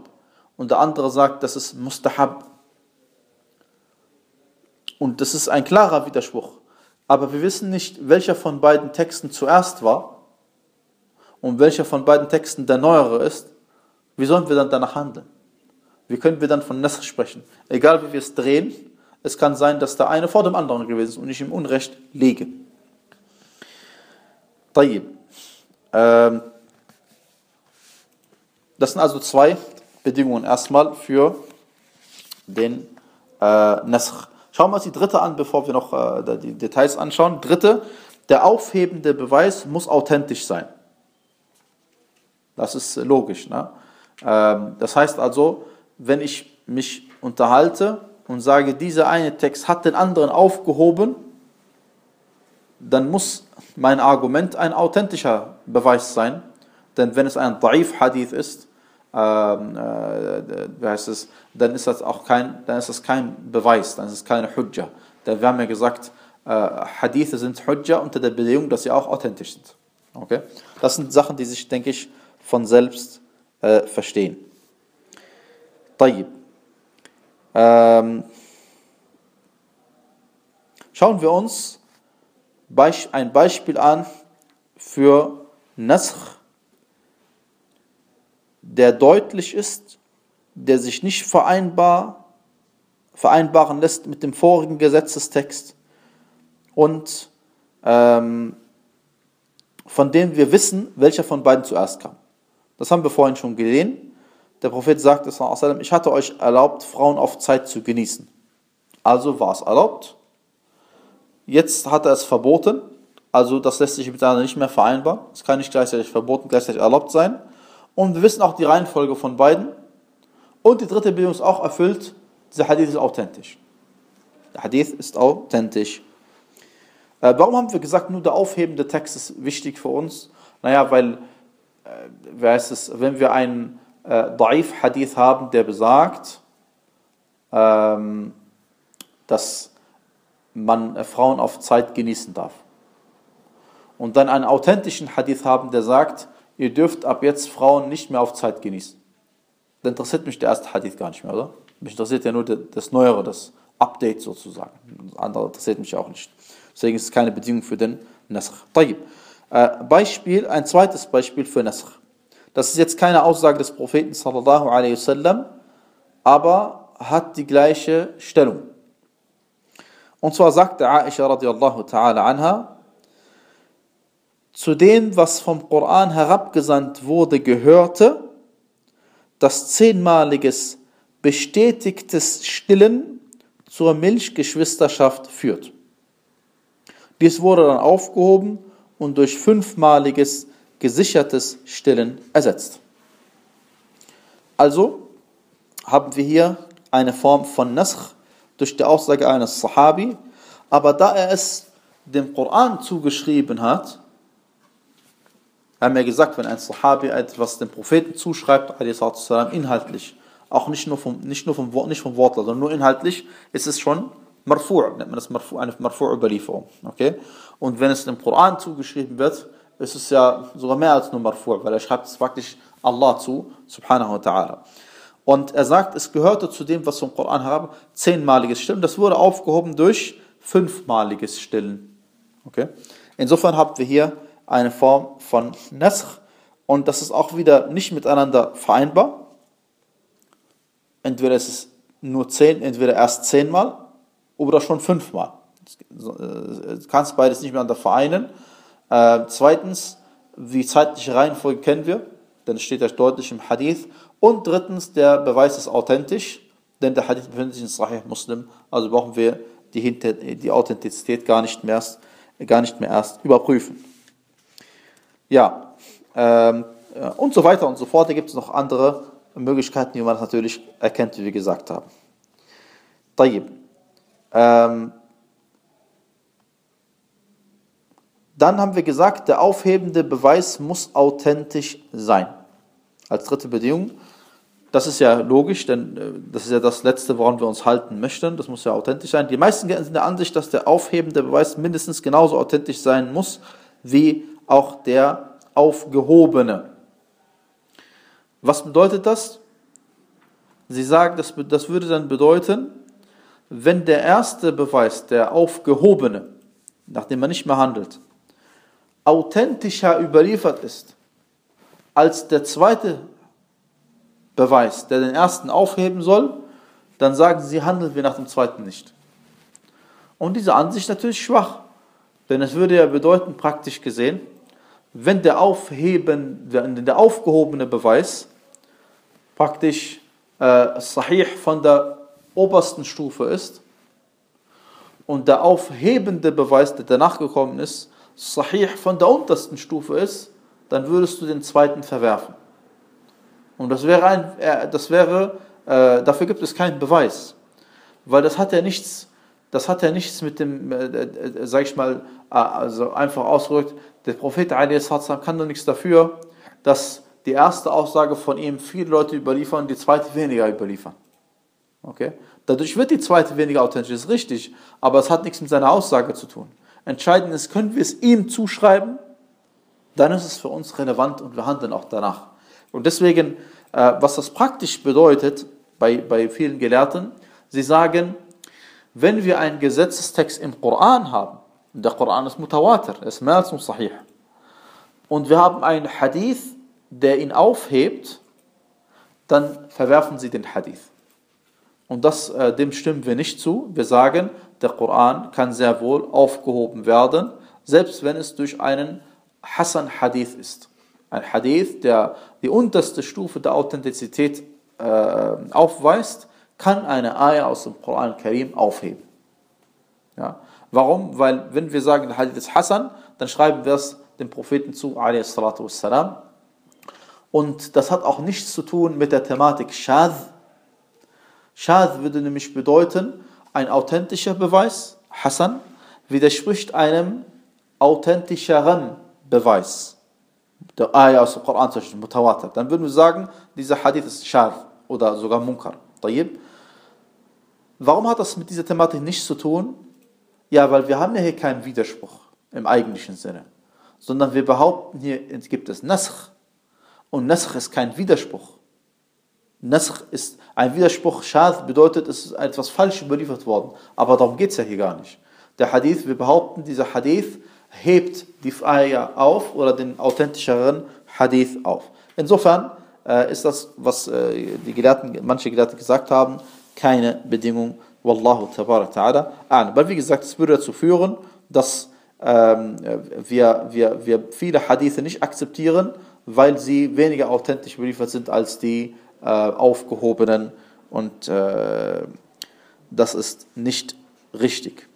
Speaker 1: und der andere sagt, das ist Mustahab. Und das ist ein klarer Widerspruch. Aber wir wissen nicht, welcher von beiden Texten zuerst war und welcher von beiden Texten der neuere ist. Wie sollen wir dann danach handeln? Wie können wir dann von Nasr sprechen? Egal wie wir es drehen, es kann sein, dass der eine vor dem anderen gewesen ist und ich im Unrecht liege. طيب. ähm, das sind also zwei Bedingungen erstmal für den äh, Nasr. Schauen wir uns die dritte an, bevor wir noch äh, die Details anschauen. Dritte, der aufhebende Beweis muss authentisch sein. Das ist logisch. Ne? Ähm, das heißt also, wenn ich mich unterhalte und sage, dieser eine Text hat den anderen aufgehoben, dann muss mein Argument ein authentischer Beweis sein. Denn wenn es ein Da'if Hadith ist, ähm, äh, wie heißt es, dann ist das auch kein, dann ist das kein Beweis, dann ist es keine Hujja. Denn wir haben ja gesagt, äh, Hadithe sind Hujja unter der Bedingung, dass sie auch authentisch sind. Okay? Das sind Sachen, die sich, denke ich, von selbst äh, verstehen. طيب. Ähm, schauen wir uns ein Beispiel an für Nasr, der deutlich ist, der sich nicht vereinbar, vereinbaren lässt mit dem vorigen Gesetzestext und ähm, von dem wir wissen, welcher von beiden zuerst kam. Das haben wir vorhin schon gesehen. Der Prophet sagte, ich hatte euch erlaubt, Frauen auf Zeit zu genießen. Also war es erlaubt. Jetzt hat er es verboten. Also das lässt sich miteinander nicht mehr vereinbaren. Es kann nicht gleichzeitig verboten, gleichzeitig erlaubt sein. Und wir wissen auch die Reihenfolge von beiden. Und die dritte Bedingung ist auch erfüllt. Dieser Hadith ist authentisch. Der Hadith ist authentisch. Äh, warum haben wir gesagt, nur der aufhebende Text ist wichtig für uns? Naja, weil, äh, wer ist es, wenn wir einen äh, Da'if Hadith haben, der besagt, ähm, dass man äh, Frauen auf Zeit genießen darf. Und dann einen authentischen Hadith haben, der sagt, ihr dürft ab jetzt Frauen nicht mehr auf Zeit genießen. Dann interessiert mich der erste Hadith gar nicht mehr, oder? Mich interessiert ja nur das Neuere, das Update sozusagen. Das andere interessiert mich auch nicht. Deswegen ist es keine Bedingung für den Nasr. Äh, Beispiel, ein zweites Beispiel für Nasr. Das ist jetzt keine Aussage des Propheten sallallahu alaihi wasallam, aber hat die gleiche Stellung. Und zwar sagte Aisha radiallahu ta'ala anha, zu dem, was vom Koran herabgesandt wurde, gehörte, dass zehnmaliges bestätigtes Stillen zur Milchgeschwisterschaft führt. Dies wurde dann aufgehoben und durch fünfmaliges gesichertes Stillen ersetzt. Also haben wir hier eine Form von Nasch durch die Aussage eines Sahabi, aber da er es dem Koran zugeschrieben hat, haben wir gesagt, wenn ein Sahabi etwas dem Propheten zuschreibt, inhaltlich, auch nicht nur vom, nicht nur vom, nicht vom Wort, sondern nur inhaltlich, ist es schon Marfu', nennt man das Marfu', eine Marfu'-Überlieferung. Okay? Und wenn es dem Koran zugeschrieben wird, ist es ja sogar mehr als nur Marfu', weil er schreibt es praktisch Allah zu, subhanahu wa ta'ala. Und er sagt, es gehörte zu dem, was vom Koran herab, zehnmaliges Stillen. Das wurde aufgehoben durch fünfmaliges Stillen. Okay? Insofern haben wir hier eine Form von Naskh und das ist auch wieder nicht miteinander vereinbar. Entweder ist es nur zehn, entweder erst zehnmal oder schon fünfmal. Du äh, kannst beides nicht miteinander vereinen. Äh, zweitens, die zeitliche Reihenfolge kennen wir, denn es steht ja deutlich im Hadith. Und drittens, der Beweis ist authentisch, denn der Hadith befindet sich in Sahih Muslim, also brauchen wir die, die Authentizität gar nicht, mehr, gar nicht mehr erst überprüfen. Ja, ähm, äh, und so weiter und so fort. Da gibt es noch andere Möglichkeiten, wie man das natürlich erkennt, wie wir gesagt haben. طيب. Ähm, dann haben wir gesagt, der aufhebende Beweis muss authentisch sein. Als dritte Bedingung. Das ist ja logisch, denn äh, das ist ja das Letzte, woran wir uns halten möchten. Das muss ja authentisch sein. Die meisten sind der Ansicht, dass der aufhebende Beweis mindestens genauso authentisch sein muss, wie auch der aufgehobene. Was bedeutet das? Sie sagen, das, das würde dann bedeuten, wenn der erste Beweis, der aufgehobene, nachdem man nicht mehr handelt, authentischer überliefert ist als der zweite Beweis, der den ersten aufheben soll, dann sagen sie, handeln wir nach dem zweiten nicht. Und diese Ansicht natürlich schwach, denn es würde ja bedeuten, praktisch gesehen, wenn der, aufheben, der aufgehobene Beweis praktisch äh, Sahih von der obersten Stufe ist und der aufhebende Beweis, der danach gekommen ist, Sahih von der untersten Stufe ist, dann würdest du den zweiten verwerfen. Und das wäre, ein, äh, das wäre äh, dafür gibt es keinen Beweis, weil das hat ja nichts, das hat ja nichts mit dem, äh, äh sag ich mal, äh, also einfach ausgedrückt, der Prophet kann doch nichts dafür, dass die erste Aussage von ihm viele Leute überliefern, die zweite weniger überliefern. Okay? Dadurch wird die zweite weniger authentisch, ist richtig, aber es hat nichts mit seiner Aussage zu tun. Entscheidend ist, können wir es ihm zuschreiben, dann ist es für uns relevant und wir handeln auch danach. Und deswegen, äh, was das praktisch bedeutet bei, bei vielen Gelehrten, sie sagen, wenn wir einen Gesetzestext im Koran haben, der Koran ist Mutawatir, ist mehr als Sahih, und wir haben einen Hadith, der ihn aufhebt, dann verwerfen sie den Hadith. Und das, äh, dem stimmen wir nicht zu. Wir sagen, der Koran kann sehr wohl aufgehoben werden, selbst wenn es durch einen Hassan Hadith ist. Ein Hadith, der die unterste Stufe der Authentizität äh, aufweist, kann eine Ayah aus dem Koran Karim aufheben. Ja? Warum? Weil wenn wir sagen, der Hadith ist Hassan, dann schreiben wir es dem Propheten zu, wassalam, und das hat auch nichts zu tun mit der Thematik Shadh. Shadh würde nämlich bedeuten, ein authentischer Beweis, Hassan, widerspricht einem authentischeren Beweis. Der Ayah aus dem Koran, zum Beispiel Mutawatir. Dann würden wir sagen, dieser Hadith ist Shadh oder sogar Munkar. Warum hat das mit dieser Thematik nichts zu tun? Ja, weil wir haben ja hier keinen Widerspruch im eigentlichen Sinne, sondern wir behaupten, hier gibt es Naskh, und Naskh ist kein Widerspruch. Naskh ist ein Widerspruch. Schad bedeutet, es ist etwas falsch überliefert worden. Aber darum geht es ja hier gar nicht. Der Hadith, wir behaupten, dieser Hadith hebt die Ayah auf oder den authentischeren Hadith auf. Insofern äh, ist das, was äh, die Gelehrten, manche Gelehrten gesagt haben, keine Bedingung. Wallahu ta'ala. Aber wie gesagt, es würde dazu führen, dass ähm, wir, wir, wir viele Hadithe nicht akzeptieren weil sie weniger authentisch überliefert sind als die äh, aufgehobenen und äh, das ist nicht richtig.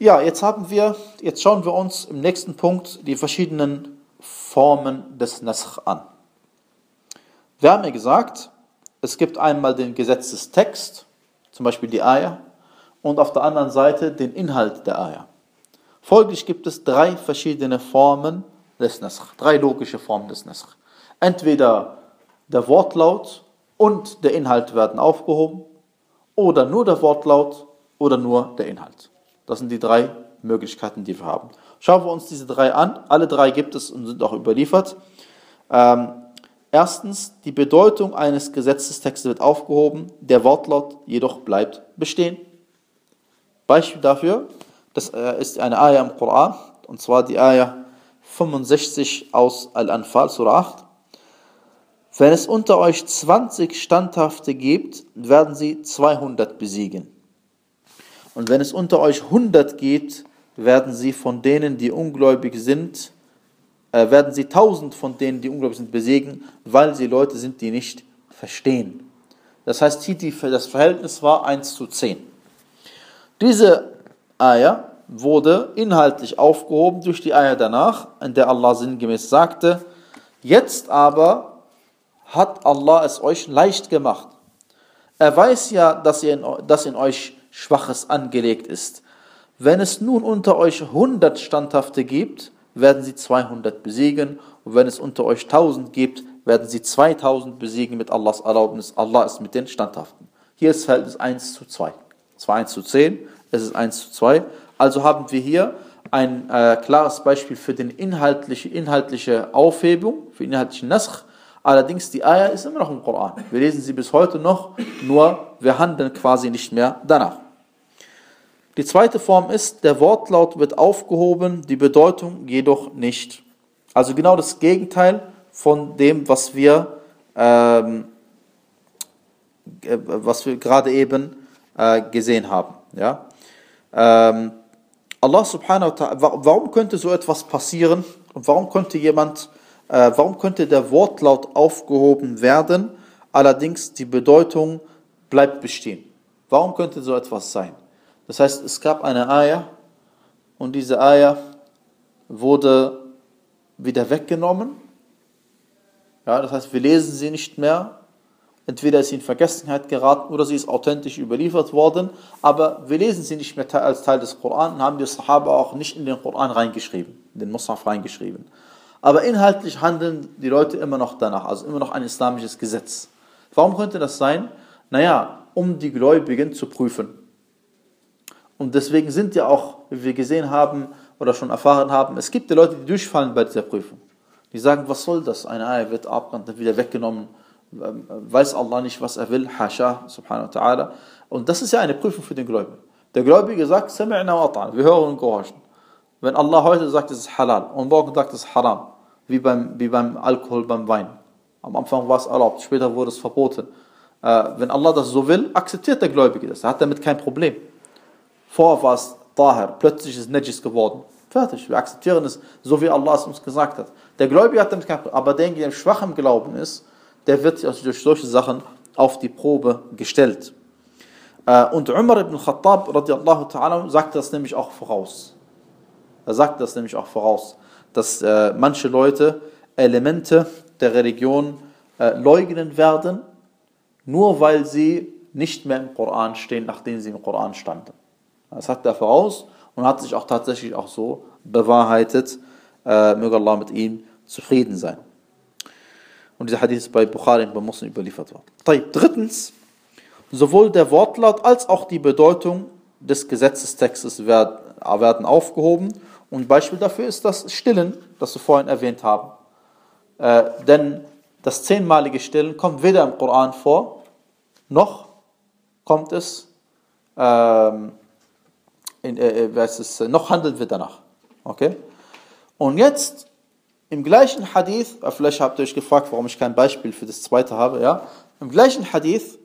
Speaker 1: Ja, jetzt haben wir, jetzt schauen wir uns im nächsten Punkt die verschiedenen Formen des Naskh an. Wir haben ja gesagt, es gibt einmal den Gesetzestext, zum Beispiel die Eier, und auf der anderen Seite den Inhalt der Eier. Folglich gibt es drei verschiedene Formen des Naskh. Drei logische Formen des Naskh. Entweder der Wortlaut und der Inhalt werden aufgehoben oder nur der Wortlaut oder nur der Inhalt. Das sind die drei Möglichkeiten, die wir haben. Schauen wir uns diese drei an. Alle drei gibt es und sind auch überliefert. Ähm, erstens, die Bedeutung eines Gesetzestextes wird aufgehoben, der Wortlaut jedoch bleibt bestehen. Beispiel dafür, Das äh, ist eine Ayah im Koran, und zwar die Ayah 65 aus Al-Anfal, Surah 8. Wenn es unter euch 20 Standhafte gibt, werden sie 200 besiegen. Und wenn es unter euch 100 gibt, werden sie von denen, die ungläubig sind, äh, werden sie 1000 von denen, die ungläubig sind, besiegen, weil sie Leute sind, die nicht verstehen. Das heißt, hier die, das Verhältnis war 1 zu 10. Diese Ayah wurde inhaltlich aufgehoben durch die Ayah danach, in der Allah sinngemäß sagte, jetzt aber hat Allah es euch leicht gemacht. Er weiß ja, dass, ihr in, dass in euch Schwaches angelegt ist. Wenn es nun unter euch 100 Standhafte gibt, werden sie 200 besiegen. Und wenn es unter euch 1000 gibt, werden sie 2000 besiegen mit Allahs Erlaubnis. Allah ist mit den Standhaften. Hier ist Verhältnis 1 zu 2. Es war 1 zu 10, es ist 1 zu 2. Also haben wir hier ein äh, klares Beispiel für die inhaltliche, inhaltliche Aufhebung, für inhaltlichen Nasch. Allerdings die Ayah ist immer noch im Koran. Wir lesen sie bis heute noch, nur wir handeln quasi nicht mehr danach. Die zweite Form ist, der Wortlaut wird aufgehoben, die Bedeutung jedoch nicht. Also genau das Gegenteil von dem, was wir, ähm, äh, was wir gerade eben äh, gesehen haben. Ja? Ähm, Allah subhanahu wa ta'ala, warum könnte so etwas passieren und warum könnte jemand, äh, warum könnte der Wortlaut aufgehoben werden, allerdings die Bedeutung bleibt bestehen? Warum könnte so etwas sein? Das heißt, es gab eine Ayah und diese Ayah wurde wieder weggenommen. Ja, das heißt, wir lesen sie nicht mehr. Entweder ist sie in Vergessenheit geraten oder sie ist authentisch überliefert worden, aber wir lesen sie nicht mehr als Teil des Koran und haben die Sahaba auch nicht in den Koran reingeschrieben, in den Musaf reingeschrieben. Aber inhaltlich handeln die Leute immer noch danach, also immer noch ein islamisches Gesetz. Warum könnte das sein? Naja, um die Gläubigen zu prüfen. Und deswegen sind ja auch, wie wir gesehen haben oder schon erfahren haben, es gibt ja Leute, die durchfallen bei dieser Prüfung. Die sagen, was soll das? Eine Eier wird abgewandt, dann wieder weggenommen. Ähm, weiß Allah nicht, was er will. Hasha, subhanahu wa ta'ala. Und das ist ja eine Prüfung für den Gläubigen. Der Gläubige sagt, Sami'na wa wir hören und gehorchen. Wenn Allah heute sagt, es ist halal und morgen sagt, es ist haram, wie beim, wie beim Alkohol, beim Wein. Am Anfang war es erlaubt, später wurde es verboten. Äh, wenn Allah das so will, akzeptiert der Gläubige das. Er hat damit kein Problem. Vorher war es Tahir, plötzlich ist es Najis geworden. Fertig, wir akzeptieren es, so wie Allah es uns gesagt hat. Der Gläubige hat damit kein Problem, aber derjenige, der schwach im Glauben ist, der wird also durch solche Sachen auf die Probe gestellt. Äh, und Umar ibn Khattab radiallahu ta'ala sagt das nämlich auch voraus. Er sagt das nämlich auch voraus, dass äh, manche Leute Elemente der Religion äh, leugnen werden, nur weil sie nicht mehr im Koran stehen, nachdem sie im Koran standen. Das sagt er voraus und hat sich auch tatsächlich auch so bewahrheitet. Äh, möge Allah mit ihm zufrieden sein. Und dieser Hadith ist bei Bukhari und bei Muslim überliefert worden. Drittens, sowohl der Wortlaut als auch die Bedeutung des Gesetzestextes werden aufgehoben. Und ein Beispiel dafür ist das Stillen, das wir vorhin erwähnt haben. Äh, denn das zehnmalige Stillen kommt weder im Koran vor, noch kommt es ähm, in, äh, äh es, noch handeln wir danach. Okay? Und jetzt im gleichen Hadith, äh, vielleicht habt ihr euch gefragt, warum ich kein Beispiel für das zweite habe, ja? Im gleichen Hadith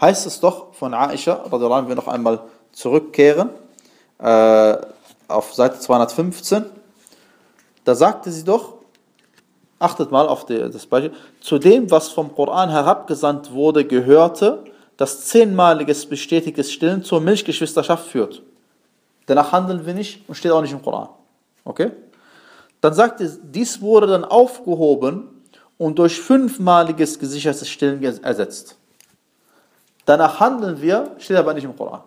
Speaker 1: heißt es doch von Aisha, wenn wir noch einmal zurückkehren, äh, auf Seite 215, da sagte sie doch, achtet mal auf die, das Beispiel, zu dem, was vom Koran herabgesandt wurde, gehörte, dass zehnmaliges bestätigtes Stillen zur Milchgeschwisterschaft führt. Danach handeln wir nicht und steht auch nicht im Koran. Okay? Dann sagt er, dies wurde dann aufgehoben und durch fünfmaliges gesichertes Stillen ersetzt. Danach handeln wir, steht aber nicht im Koran.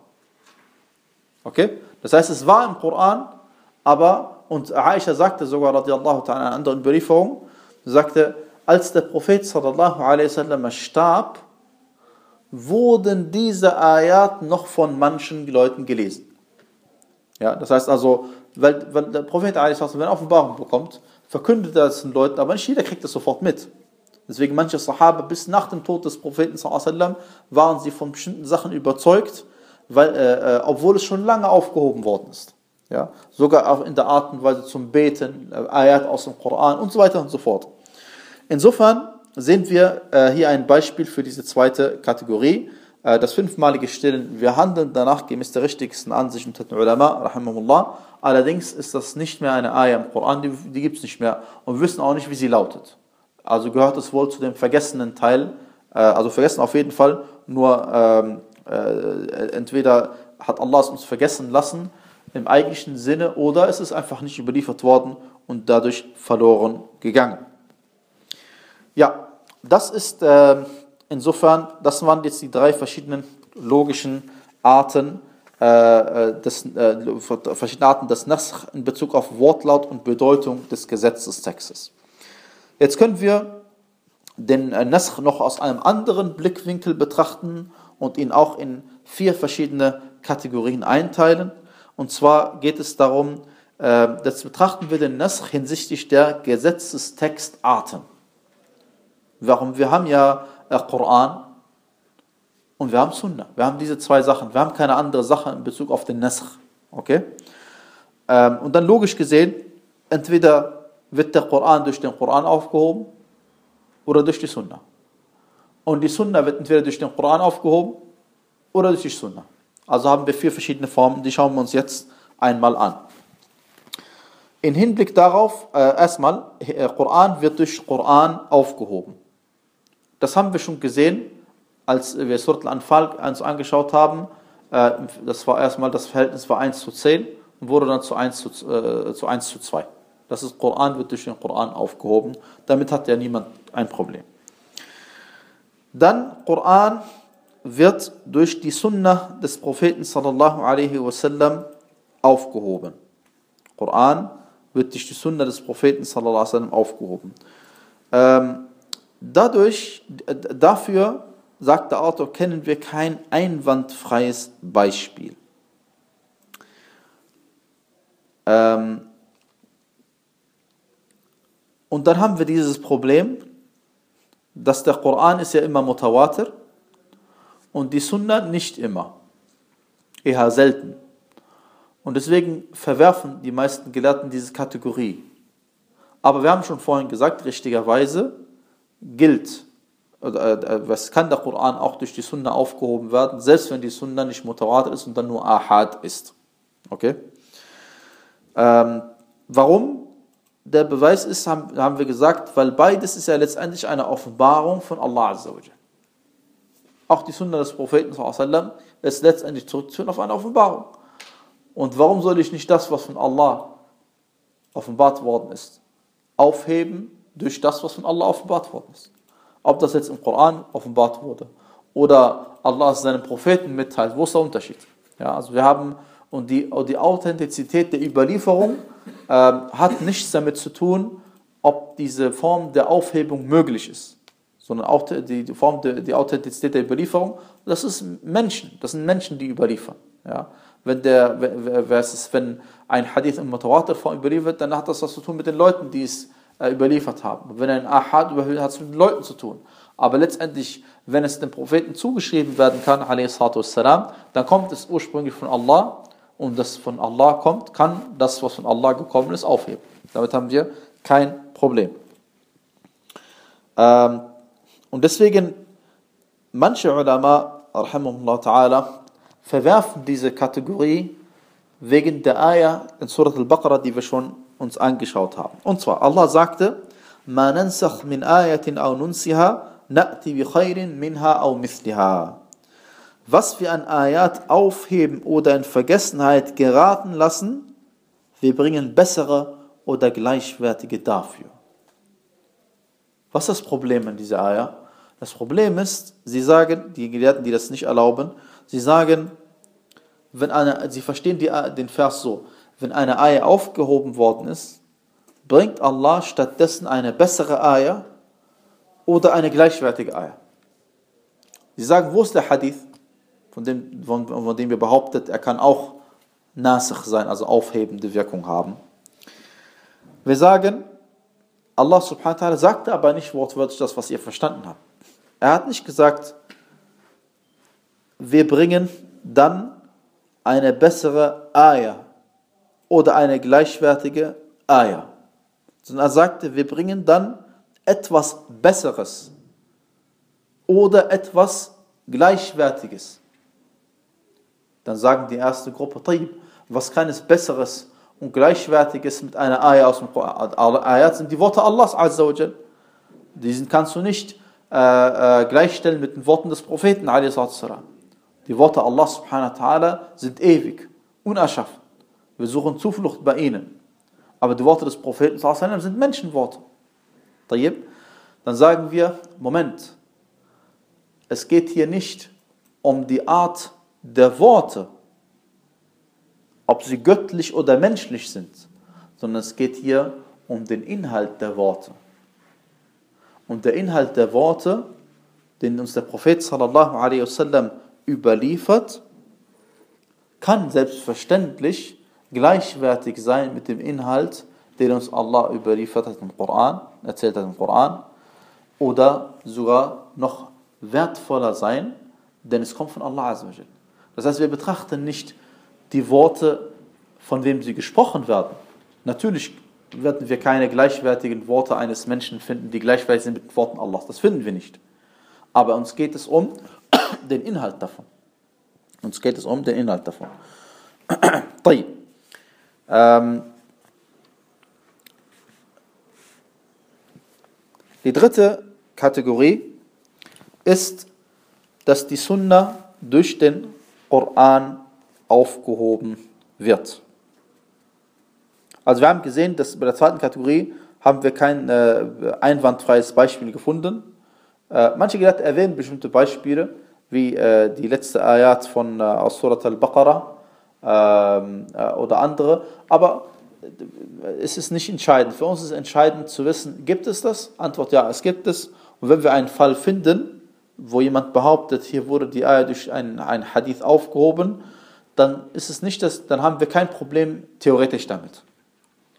Speaker 1: Okay? Das heißt, es war im Koran, aber, und Aisha sagte sogar, radiallahu ta'ala, in anderen Überlieferungen, sagte, als der Prophet sallallahu alaihi wasallam starb, wurden diese Ayat noch von manchen Leuten gelesen. Ja, das heißt also, weil, weil der Prophet, wenn er Offenbarung bekommt, verkündet er es den Leuten, aber nicht jeder kriegt das sofort mit. Deswegen manche Sahaba bis nach dem Tod des Propheten waren sie von bestimmten Sachen überzeugt, weil, äh, äh, obwohl es schon lange aufgehoben worden ist. Ja? Sogar auch in der Art und Weise zum Beten, äh, Ayat aus dem Koran und so weiter und so fort. Insofern sehen wir äh, hier ein Beispiel für diese zweite Kategorie, das fünfmalige Stillen. Wir handeln danach gemäß der richtigsten Ansicht unter den Ulama, rahimahullah. Allerdings ist das nicht mehr eine Ayah im Koran, die, die gibt es nicht mehr und wir wissen auch nicht, wie sie lautet. Also gehört es wohl zu dem vergessenen Teil, äh, also vergessen auf jeden Fall, nur ähm, äh, entweder hat Allah es uns vergessen lassen im eigentlichen Sinne oder es ist einfach nicht überliefert worden und dadurch verloren gegangen. Ja, das ist äh, insofern, das waren jetzt die drei verschiedenen logischen Arten, äh, äh des, äh, verschiedene Arten des Nasr in Bezug auf Wortlaut und Bedeutung des Gesetzestextes. Jetzt können wir den äh, Nasr noch aus einem anderen Blickwinkel betrachten und ihn auch in vier verschiedene Kategorien einteilen. Und zwar geht es darum, äh, das betrachten wir den Nasr hinsichtlich der Gesetzestextarten. Warum? Wir haben ja Koran und wir haben Sunna. Wir haben diese zwei Sachen. Wir haben keine andere Sache in Bezug auf den Nasr. Okay? Ähm, und dann logisch gesehen, entweder wird der Koran durch den Koran aufgehoben oder durch die Sunna. Und die Sunna wird entweder durch den Koran aufgehoben oder durch die Sunna. Also haben wir vier verschiedene Formen, die schauen wir uns jetzt einmal an. In Hinblick darauf, äh, erstmal, äh, Koran wird durch Koran aufgehoben. Das haben wir schon gesehen, als wir Surat al-Anfal uns angeschaut haben. Äh, das war erstmal, das Verhältnis war 1 zu 10 und wurde dann zu 1 zu, äh, zu 1 zu 2. Das ist Koran wird durch den Koran aufgehoben. Damit hat ja niemand ein Problem. Dann Koran wird durch die Sunna des Propheten sallallahu alaihi wasallam aufgehoben. Koran wird durch die Sunna des Propheten sallallahu alaihi wasallam aufgehoben. Ähm, dadurch, dafür, sagt der Autor, kennen wir kein einwandfreies Beispiel. Ähm, und dann haben wir dieses Problem, dass der Koran ist ja immer Mutawatir und die Sunna nicht immer, eher selten. Und deswegen verwerfen die meisten Gelehrten diese Kategorie. Aber wir haben schon vorhin gesagt, richtigerweise gilt, äh, was kann der Koran auch durch die Sunna aufgehoben werden, selbst wenn die Sunna nicht Mutawatir ist und dann nur Ahad ist. Okay? Ähm, warum? Der Beweis ist, haben, haben wir gesagt, weil beides ist ja letztendlich eine Offenbarung von Allah Azza Auch die Sunna des Propheten sallam, ist letztendlich zurückzuführen auf eine Offenbarung. Und warum soll ich nicht das, was von Allah offenbart worden ist, aufheben durch das, was von Allah offenbart worden ist? Ob das jetzt im Koran offenbart wurde oder Allah seinen Propheten mitteilt, wo ist der Unterschied? Ja, also wir haben und die, die Authentizität der Überlieferung äh, hat nichts damit zu tun, ob diese Form der Aufhebung möglich ist, sondern auch die, die Form der die Authentizität der Überlieferung, das ist Menschen, das sind Menschen, die überliefern. Ja? Wenn, der, wenn ein Hadith im Mutawatir-Form überliefert, dann hat das was zu tun mit den Leuten, die es überliefert haben. Wenn ein Ahad überliefert, hat es mit den Leuten zu tun. Aber letztendlich, wenn es dem Propheten zugeschrieben werden kann, dann kommt es ursprünglich von Allah und das von Allah kommt, kann das, was von Allah gekommen ist, aufheben. Damit haben wir kein Problem. Ähm, und deswegen, manche Ulama, ta'ala, verwerfen diese Kategorie wegen der Ayah in Surat al-Baqarah, die wir schon uns angeschaut haben. Und zwar, Allah sagte, مَا نَنْسَخْ مِنْ آيَةٍ أَوْ نُنْسِهَا نَأْتِ بِخَيْرٍ مِنْهَا أَوْ مِثْلِهَا was wir an Ayat aufheben oder in Vergessenheit geraten lassen, wir bringen bessere oder gleichwertige dafür. Was ist das Problem in dieser Ayat? Das Problem ist, sie sagen, die Gelehrten, die das nicht erlauben, sie sagen, wenn eine, sie verstehen die, den Vers so, wenn eine Ayah aufgehoben worden ist, bringt Allah stattdessen eine bessere Ayah oder eine gleichwertige Ayah. Sie sagen, wo ist der Hadith? von dem, von, von dem wir behauptet, er kann auch nasich sein, also aufhebende Wirkung haben. Wir sagen, Allah subhanahu wa ta'ala sagte aber nicht wortwörtlich das, was ihr verstanden habt. Er hat nicht gesagt, wir bringen dann eine bessere Ayah oder eine gleichwertige Ayah. Sondern er sagte, wir bringen dann etwas Besseres oder etwas Gleichwertiges. Dann sagen die erste Gruppe, was kann es Besseres und Gleichwertiges mit einer Ayah aus dem Koran? Ayat sind die Worte Allahs Azza wa Jal. Diesen kannst du nicht äh, äh, gleichstellen mit den Worten des Propheten Die Worte Allah subhanahu wa ta'ala sind ewig, unerschaffen. Wir suchen Zuflucht bei ihnen. Aber die Worte des Propheten sind Menschenworte. Dann sagen wir, Moment, es geht hier nicht um die Art der Worte, ob sie göttlich oder menschlich sind, sondern es geht hier um den Inhalt der Worte. Und der Inhalt der Worte, den uns der Prophet sallallahu alaihi wasallam überliefert, kann selbstverständlich gleichwertig sein mit dem Inhalt, den uns Allah überliefert hat im Koran, erzählt hat im Koran, oder sogar noch wertvoller sein, denn es kommt von Allah Azza Das heißt, wir betrachten nicht die Worte, von wem sie gesprochen werden. Natürlich werden wir keine gleichwertigen Worte eines Menschen finden, die gleichwertig sind mit Worten Allahs. Das finden wir nicht. Aber uns geht es um den Inhalt davon. Uns geht es um den Inhalt davon. ähm, die dritte Kategorie ist, dass die Sunna durch den Koran aufgehoben wird. Also wir haben gesehen, dass bei der zweiten Kategorie haben wir kein äh, einwandfreies Beispiel gefunden. Äh, manche Gelehrte erwähnen bestimmte Beispiele, wie äh, die letzte Ayat von äh, Surat al-Baqarah ähm, äh, oder andere, aber äh, es ist nicht entscheidend. Für uns ist entscheidend zu wissen, gibt es das? Antwort ja, es gibt es. Und wenn wir einen Fall finden, wo jemand behauptet, hier wurde die Ayat durch einen, einen Hadith aufgehoben, dann ist es nicht das, dann haben wir kein Problem theoretisch damit.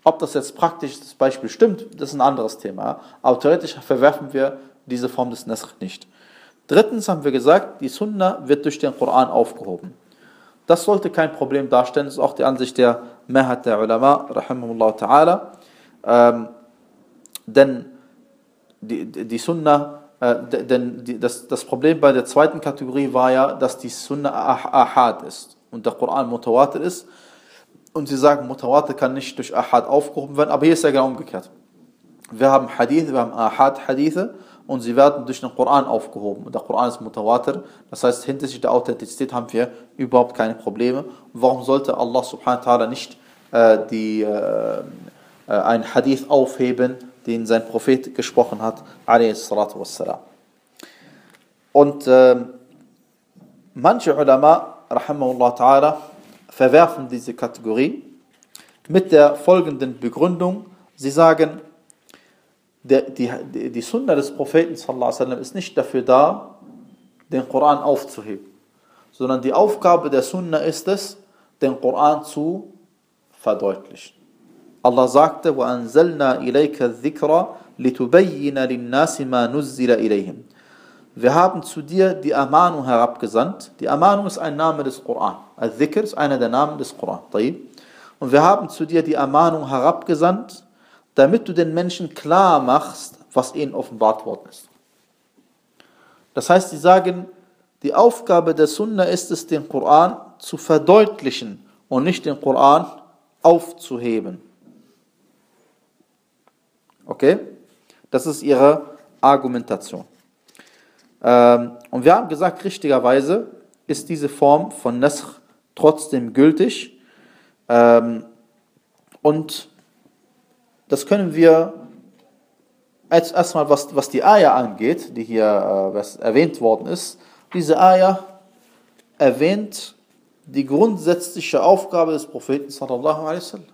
Speaker 1: Ob das jetzt praktisch das Beispiel stimmt, das ist ein anderes Thema. Aber theoretisch verwerfen wir diese Form des Nasr nicht. Drittens haben wir gesagt, die Sunna wird durch den Koran aufgehoben. Das sollte kein Problem darstellen, das ist auch die Ansicht der Mehrheit der Ulama, rahimahullah ta'ala. Ähm, denn die, die Sunna, äh, denn die, das, das Problem bei der zweiten Kategorie war ja, dass die Sunna Ahad ist und der Koran Mutawatir ist und sie sagen, Mutawatir kann nicht durch Ahad aufgehoben werden, aber hier ist ja genau umgekehrt. Wir haben Hadith, wir haben Ahad-Hadithe und sie werden durch den Koran aufgehoben. Der Koran ist Mutawatir, das heißt, hinsichtlich der Authentizität haben wir überhaupt keine Probleme. Warum sollte Allah subhanahu wa ta'ala nicht äh, die, äh, äh, ein Hadith aufheben, den sein Prophet gesprochen hat, Und äh, manche Ulama, rahimahullah ta'ala, verwerfen diese Kategorie mit der folgenden Begründung. Sie sagen, der, die, die, die Sunna des Propheten sallam, ist nicht dafür da, den Koran aufzuheben, sondern die Aufgabe der Sunna ist es, den Koran zu verdeutlichen. Allah sagte, وَأَنزَلْنَا إِلَيْكَ الذِّكْرَ لِتُبَيِّنَ لِلنَّاسِ مَا نُزِّلَ إِلَيْهِمْ wir haben zu dir die Ermahnung herabgesandt. Die Ermahnung ist ein Name des Koran. Al-Dhikr ist einer der Namen des Koran. Und wir haben zu dir die Ermahnung herabgesandt, damit du den Menschen klar machst, was ihnen offenbart worden ist. Das heißt, sie sagen, die Aufgabe der Sunna ist es, den Koran zu verdeutlichen und nicht den Koran aufzuheben. Okay? Das ist ihre Argumentation. Ähm, und wir haben gesagt, richtigerweise ist diese Form von Nasr trotzdem gültig. Ähm, und das können wir als erstmal, was, was die Ayah angeht, die hier äh, erwähnt worden ist. Diese Ayah erwähnt die grundsätzliche Aufgabe des Propheten sallallahu alaihi wasallam.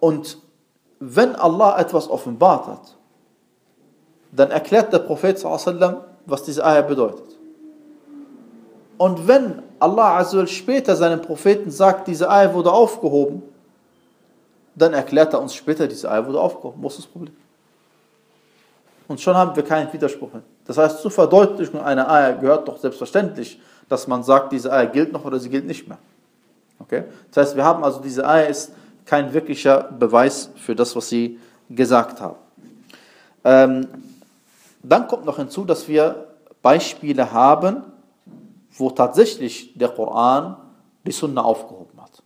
Speaker 1: Und wenn Allah etwas offenbart hat, dann erklärt der Prophet sallam, was diese Ayah bedeutet. Und wenn Allah später seinem Propheten sagt, diese Ayah wurde aufgehoben, dann erklärt er uns später, diese Ayah wurde aufgehoben. Wo ist das Problem? Und schon haben wir keinen Widerspruch mehr. Das heißt, zur Verdeutlichung einer Ayah gehört doch selbstverständlich, dass man sagt, diese Ayah gilt noch oder sie gilt nicht mehr. Okay? Das heißt, wir haben also diese Eier ist kein wirklicher Beweis für das, was sie gesagt haben. Ähm, dann kommt noch hinzu, dass wir Beispiele haben, wo tatsächlich der Koran die Sunna aufgehoben hat.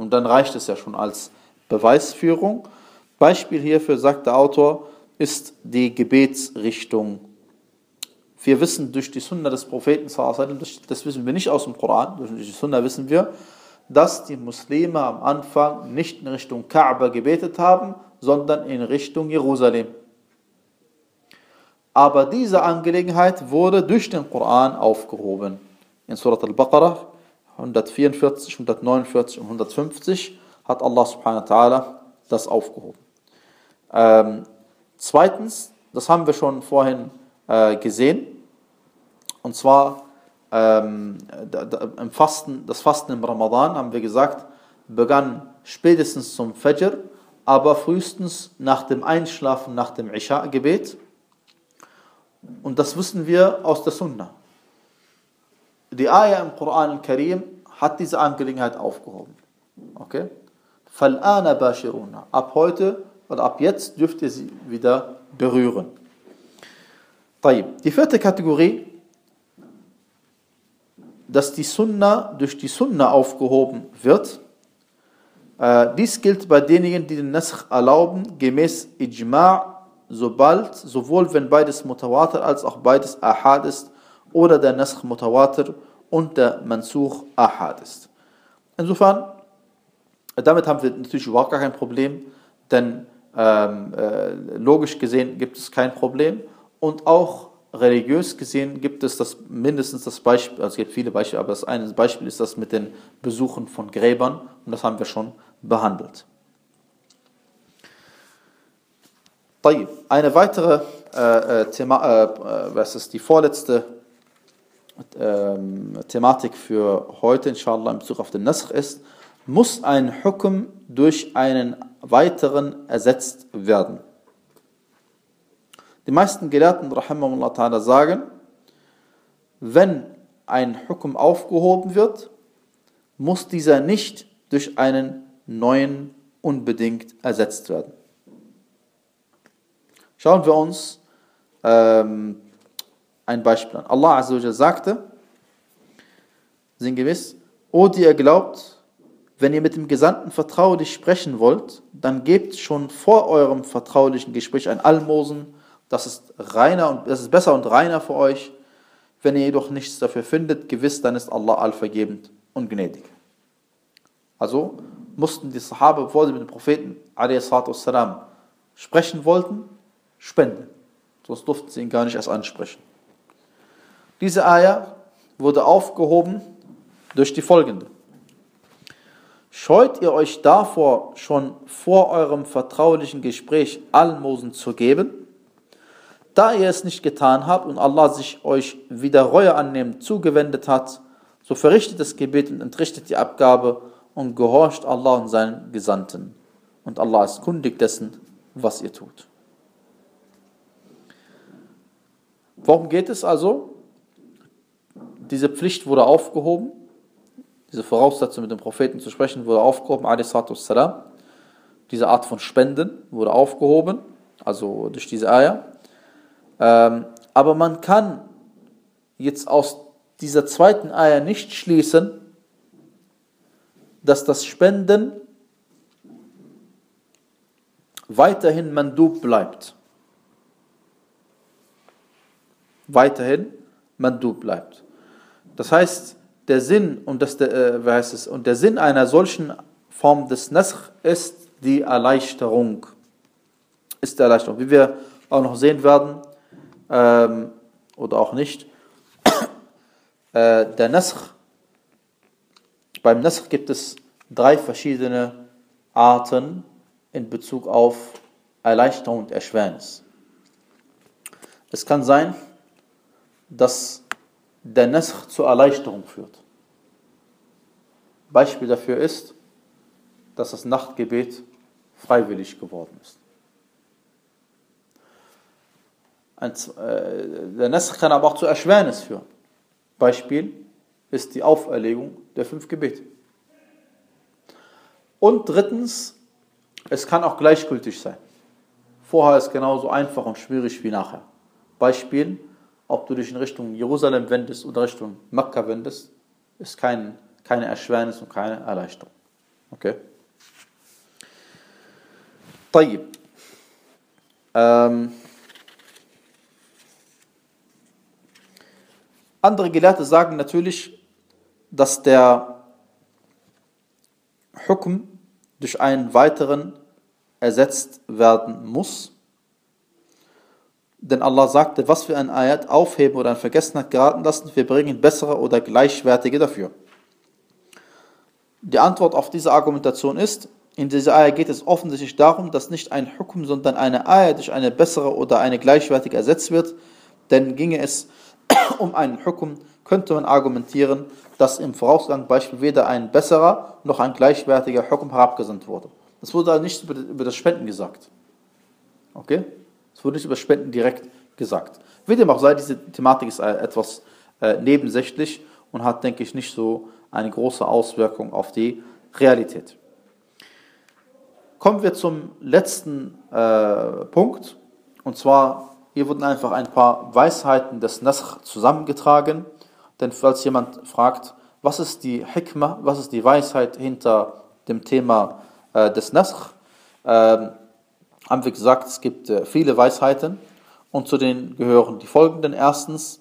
Speaker 1: Und dann reicht es ja schon als Beweisführung. Beispiel hierfür, sagt der Autor, ist die Gebetsrichtung. Wir wissen durch die Sunna des Propheten, das wissen wir nicht aus dem Koran, durch die Sunna wissen wir, dass die Muslime am Anfang nicht in Richtung Kaaba gebetet haben, sondern in Richtung Jerusalem. Aber diese Angelegenheit wurde durch den Koran aufgehoben. In Surat al-Baqarah 144, 149 und 150 hat Allah subhanahu wa ta'ala das aufgehoben. Ähm, zweitens, das haben wir schon vorhin äh, gesehen, und zwar ähm, da, da, im Fasten, das Fasten im Ramadan, haben wir gesagt, begann spätestens zum Fajr, aber frühestens nach dem Einschlafen, nach dem Isha-Gebet. Und das wissen wir aus der Sunna Die Ayah im Koran al-Karim hat diese Angelegenheit aufgehoben. Okay? فَالْآنَ بَاشِرُونَ Ab heute oder ab jetzt dürft ihr sie wieder berühren. Die vierte Kategorie, dass die Sunna durch die Sunna aufgehoben wird. Äh, dies gilt bei denjenigen, die den Naskh erlauben, gemäß Ijma' sobald, sowohl wenn beides Mutawatir als auch beides Ahad ist oder der Naskh Mutawatir und der Mansuch Ahad ist. Insofern, damit haben wir natürlich überhaupt gar kein Problem, denn ähm, äh, logisch gesehen gibt es kein Problem und auch religiös gesehen gibt es das mindestens das Beispiel, also es gibt viele Beispiele, aber das eine Beispiel ist das mit den Besuchen von Gräbern und das haben wir schon behandelt. Eine weitere äh, äh, Thema, äh, äh, was ist die vorletzte ähm, Thematik für heute, inshallah, in Bezug auf den Nasr ist, muss ein Hukum durch einen weiteren ersetzt werden. Die meisten Gelehrten, rahimahullah sagen, wenn ein Hukum aufgehoben wird, muss dieser nicht durch einen neuen unbedingt ersetzt werden. Schauen wir uns ähm, ein Beispiel an. Allah Azza sagte, sinngewiss, O die ihr glaubt, wenn ihr mit dem Gesandten vertraulich sprechen wollt, dann gebt schon vor eurem vertraulichen Gespräch ein Almosen, das ist reiner und das ist besser und reiner für euch. Wenn ihr jedoch nichts dafür findet, gewiss, dann ist Allah allvergebend und gnädig. Also mussten die Sahaba, bevor sie mit dem Propheten والسلام, sprechen wollten, spenden. Sonst durften sie ihn gar nicht erst ansprechen. Diese Eier wurde aufgehoben durch die folgende. Scheut ihr euch davor, schon vor eurem vertraulichen Gespräch Almosen zu geben? Da ihr es nicht getan habt und Allah sich euch wieder Reue annehmend zugewendet hat, so verrichtet das Gebet und entrichtet die Abgabe und gehorcht Allah und seinen Gesandten. Und Allah ist kundig dessen, was ihr tut. Worum geht es also? Diese Pflicht wurde aufgehoben. Diese Voraussetzung mit dem Propheten zu sprechen wurde aufgehoben. Diese Art von Spenden wurde aufgehoben, also durch diese Eier. Ähm, aber man kann jetzt aus dieser zweiten Eier nicht schließen, dass das Spenden weiterhin Mandub bleibt weiterhin Mandub bleibt. Das heißt, der Sinn und das, äh, wie heißt es, und der Sinn einer solchen Form des Naskh ist die Erleichterung. Ist die Erleichterung. Wie wir auch noch sehen werden, ähm, oder auch nicht, äh, der Naskh, beim Naskh gibt es drei verschiedene Arten in Bezug auf Erleichterung und Erschwernis. Es kann sein, dass der Naskh zur Erleichterung führt. Beispiel dafür ist, dass das Nachtgebet freiwillig geworden ist. Äh, der Naskh kann aber auch zur Erschwernis führen. Beispiel ist die Auferlegung der fünf Gebete. Und drittens, es kann auch gleichgültig sein. Vorher ist genauso einfach und schwierig wie nachher. Beispiel, ob du dich in Richtung Jerusalem wendest oder Richtung Mekka wendest, ist kein, keine Erschwernis und keine Erleichterung. Okay? طيب. Ähm, andere Gelehrte sagen natürlich, dass der Hukm durch einen weiteren ersetzt werden muss. Denn Allah sagte, was für ein Ayat aufheben oder in Vergessenheit geraten lassen, wir bringen bessere oder gleichwertige dafür. Die Antwort auf diese Argumentation ist, in dieser Ayat geht es offensichtlich darum, dass nicht ein Hukum, sondern eine Ayat durch eine bessere oder eine gleichwertige ersetzt wird. Denn ginge es um einen Hukum, könnte man argumentieren, dass im Vorausgang Beispiel weder ein besserer noch ein gleichwertiger Hukum herabgesandt wurde. Es wurde also nichts über das Spenden gesagt. Okay? Es wurde nicht über Spenden direkt gesagt. Wie dem auch sei, diese Thematik ist äh, etwas äh, nebensächlich und hat, denke ich, nicht so eine große Auswirkung auf die Realität. Kommen wir zum letzten äh, Punkt. Und zwar, hier wurden einfach ein paar Weisheiten des Nasr zusammengetragen. Denn falls jemand fragt, was ist die Hikmah, was ist die Weisheit hinter dem Thema äh, des Nasr, äh, haben wir gesagt, es gibt äh, viele Weisheiten und zu denen gehören die folgenden. Erstens,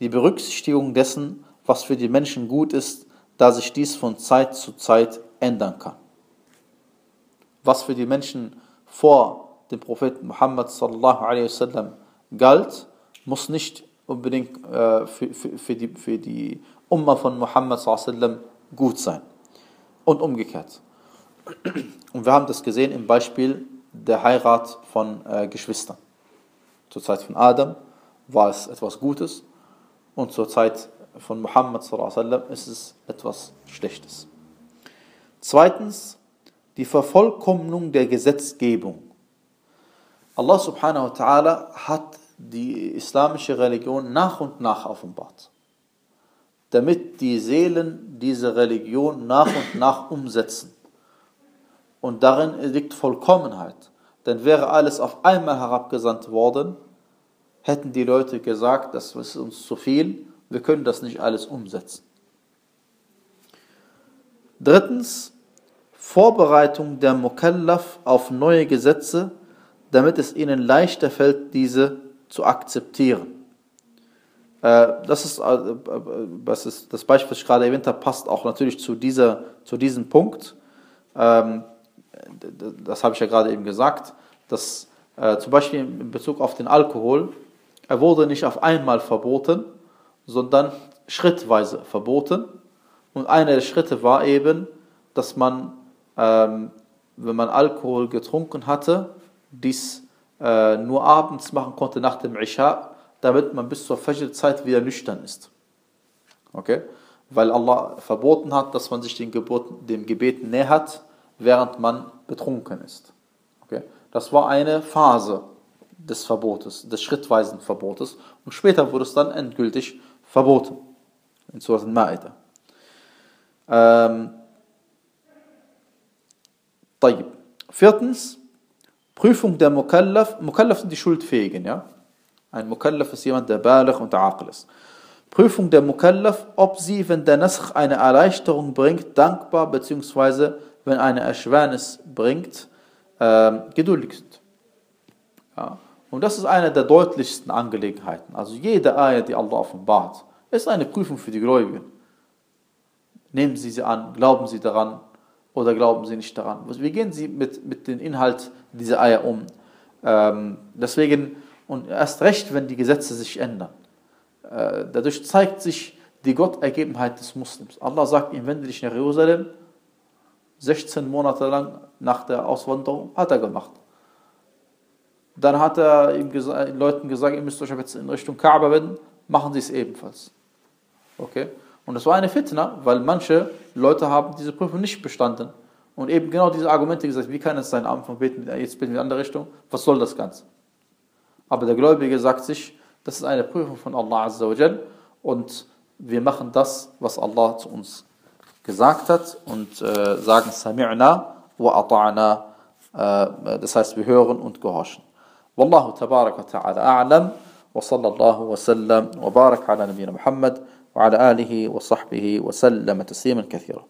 Speaker 1: die Berücksichtigung dessen, was für die Menschen gut ist, da sich dies von Zeit zu Zeit ändern kann. Was für die Menschen vor dem Propheten Muhammad sallallahu alaihi wasallam galt, muss nicht unbedingt äh, für, für, für, die, für die Umma von Muhammad sallallahu alaihi wasallam gut sein. Und umgekehrt. Und wir haben das gesehen im Beispiel der Heirat von äh, Geschwistern. Zur Zeit von Adam war es etwas Gutes und zur Zeit von Muhammad sallam, ist es etwas Schlechtes. Zweitens, die Vervollkommnung der Gesetzgebung. Allah subhanahu wa ta'ala hat die islamische Religion nach und nach offenbart, damit die Seelen diese Religion nach und nach umsetzen. Und darin liegt Vollkommenheit. Denn wäre alles auf einmal herabgesandt worden, hätten die Leute gesagt, das ist uns zu viel, wir können das nicht alles umsetzen. Drittens, Vorbereitung der Mukallaf auf neue Gesetze, damit es ihnen leichter fällt, diese zu akzeptieren. Äh, das das, äh, ist das Beispiel, was ich gerade erwähnt habe, passt auch natürlich zu, dieser, zu diesem Punkt. Ähm, das habe ich ja gerade eben gesagt, dass äh, zum Beispiel in Bezug auf den Alkohol, er wurde nicht auf einmal verboten, sondern schrittweise verboten. Und einer der Schritte war eben, dass man, ähm, wenn man Alkohol getrunken hatte, dies äh, nur abends machen konnte nach dem Isha, damit man bis zur Fajr-Zeit wieder nüchtern ist. Okay? Weil Allah verboten hat, dass man sich den Geboten, dem Gebet nähert, während man betrunken ist. Okay? Das war eine Phase des Verbotes, des schrittweisen Verbotes. Und später wurde es dann endgültig verboten. In Surah Al-Ma'idah. Ähm, Viertens, Prüfung der Mukallaf. Mukallaf sind die Schuldfähigen, ja? Ein Mukallaf ist jemand, der Baligh und Aql ist. Prüfung der Mukallaf, ob sie, wenn der Nasch eine Erleichterung bringt, dankbar bzw wenn eine Erschwernis bringt, äh, geduldig sind. Ja. Und das ist eine der deutlichsten Angelegenheiten. Also jede Ayah, die Allah offenbart, ist eine Prüfung für die Gläubigen. Nehmen Sie sie an, glauben Sie daran oder glauben Sie nicht daran. Wie gehen Sie mit, mit dem Inhalt dieser Ayah um? Ähm, deswegen, und erst recht, wenn die Gesetze sich ändern. Äh, dadurch zeigt sich die Gottergebenheit des Muslims. Allah sagt ihm, wende dich nach Jerusalem, 16 Monate lang nach der Auswanderung hat er gemacht. Dann hat er ihm den Leuten gesagt, ihr müsst euch jetzt in Richtung Kaaba wenden, machen sie es ebenfalls. Okay? Und das war eine Fitna, weil manche Leute haben diese Prüfung nicht bestanden. Und eben genau diese Argumente gesagt, wie kann es sein, am Anfang beten, jetzt beten wir in die andere Richtung, was soll das Ganze? Aber der Gläubige sagt sich, das ist eine Prüfung von Allah Azza wa und wir machen das, was Allah zu uns gesagt hat und äh, sagen Sami'na wa ata'na, äh, das heißt wir hören und gehorchen. Wallahu tabarak wa ta'ala a'lam wa sallallahu wa sallam wa barak ala nabiyina Muhammad wa ala alihi wa sahbihi wa sallam tasliman kathira.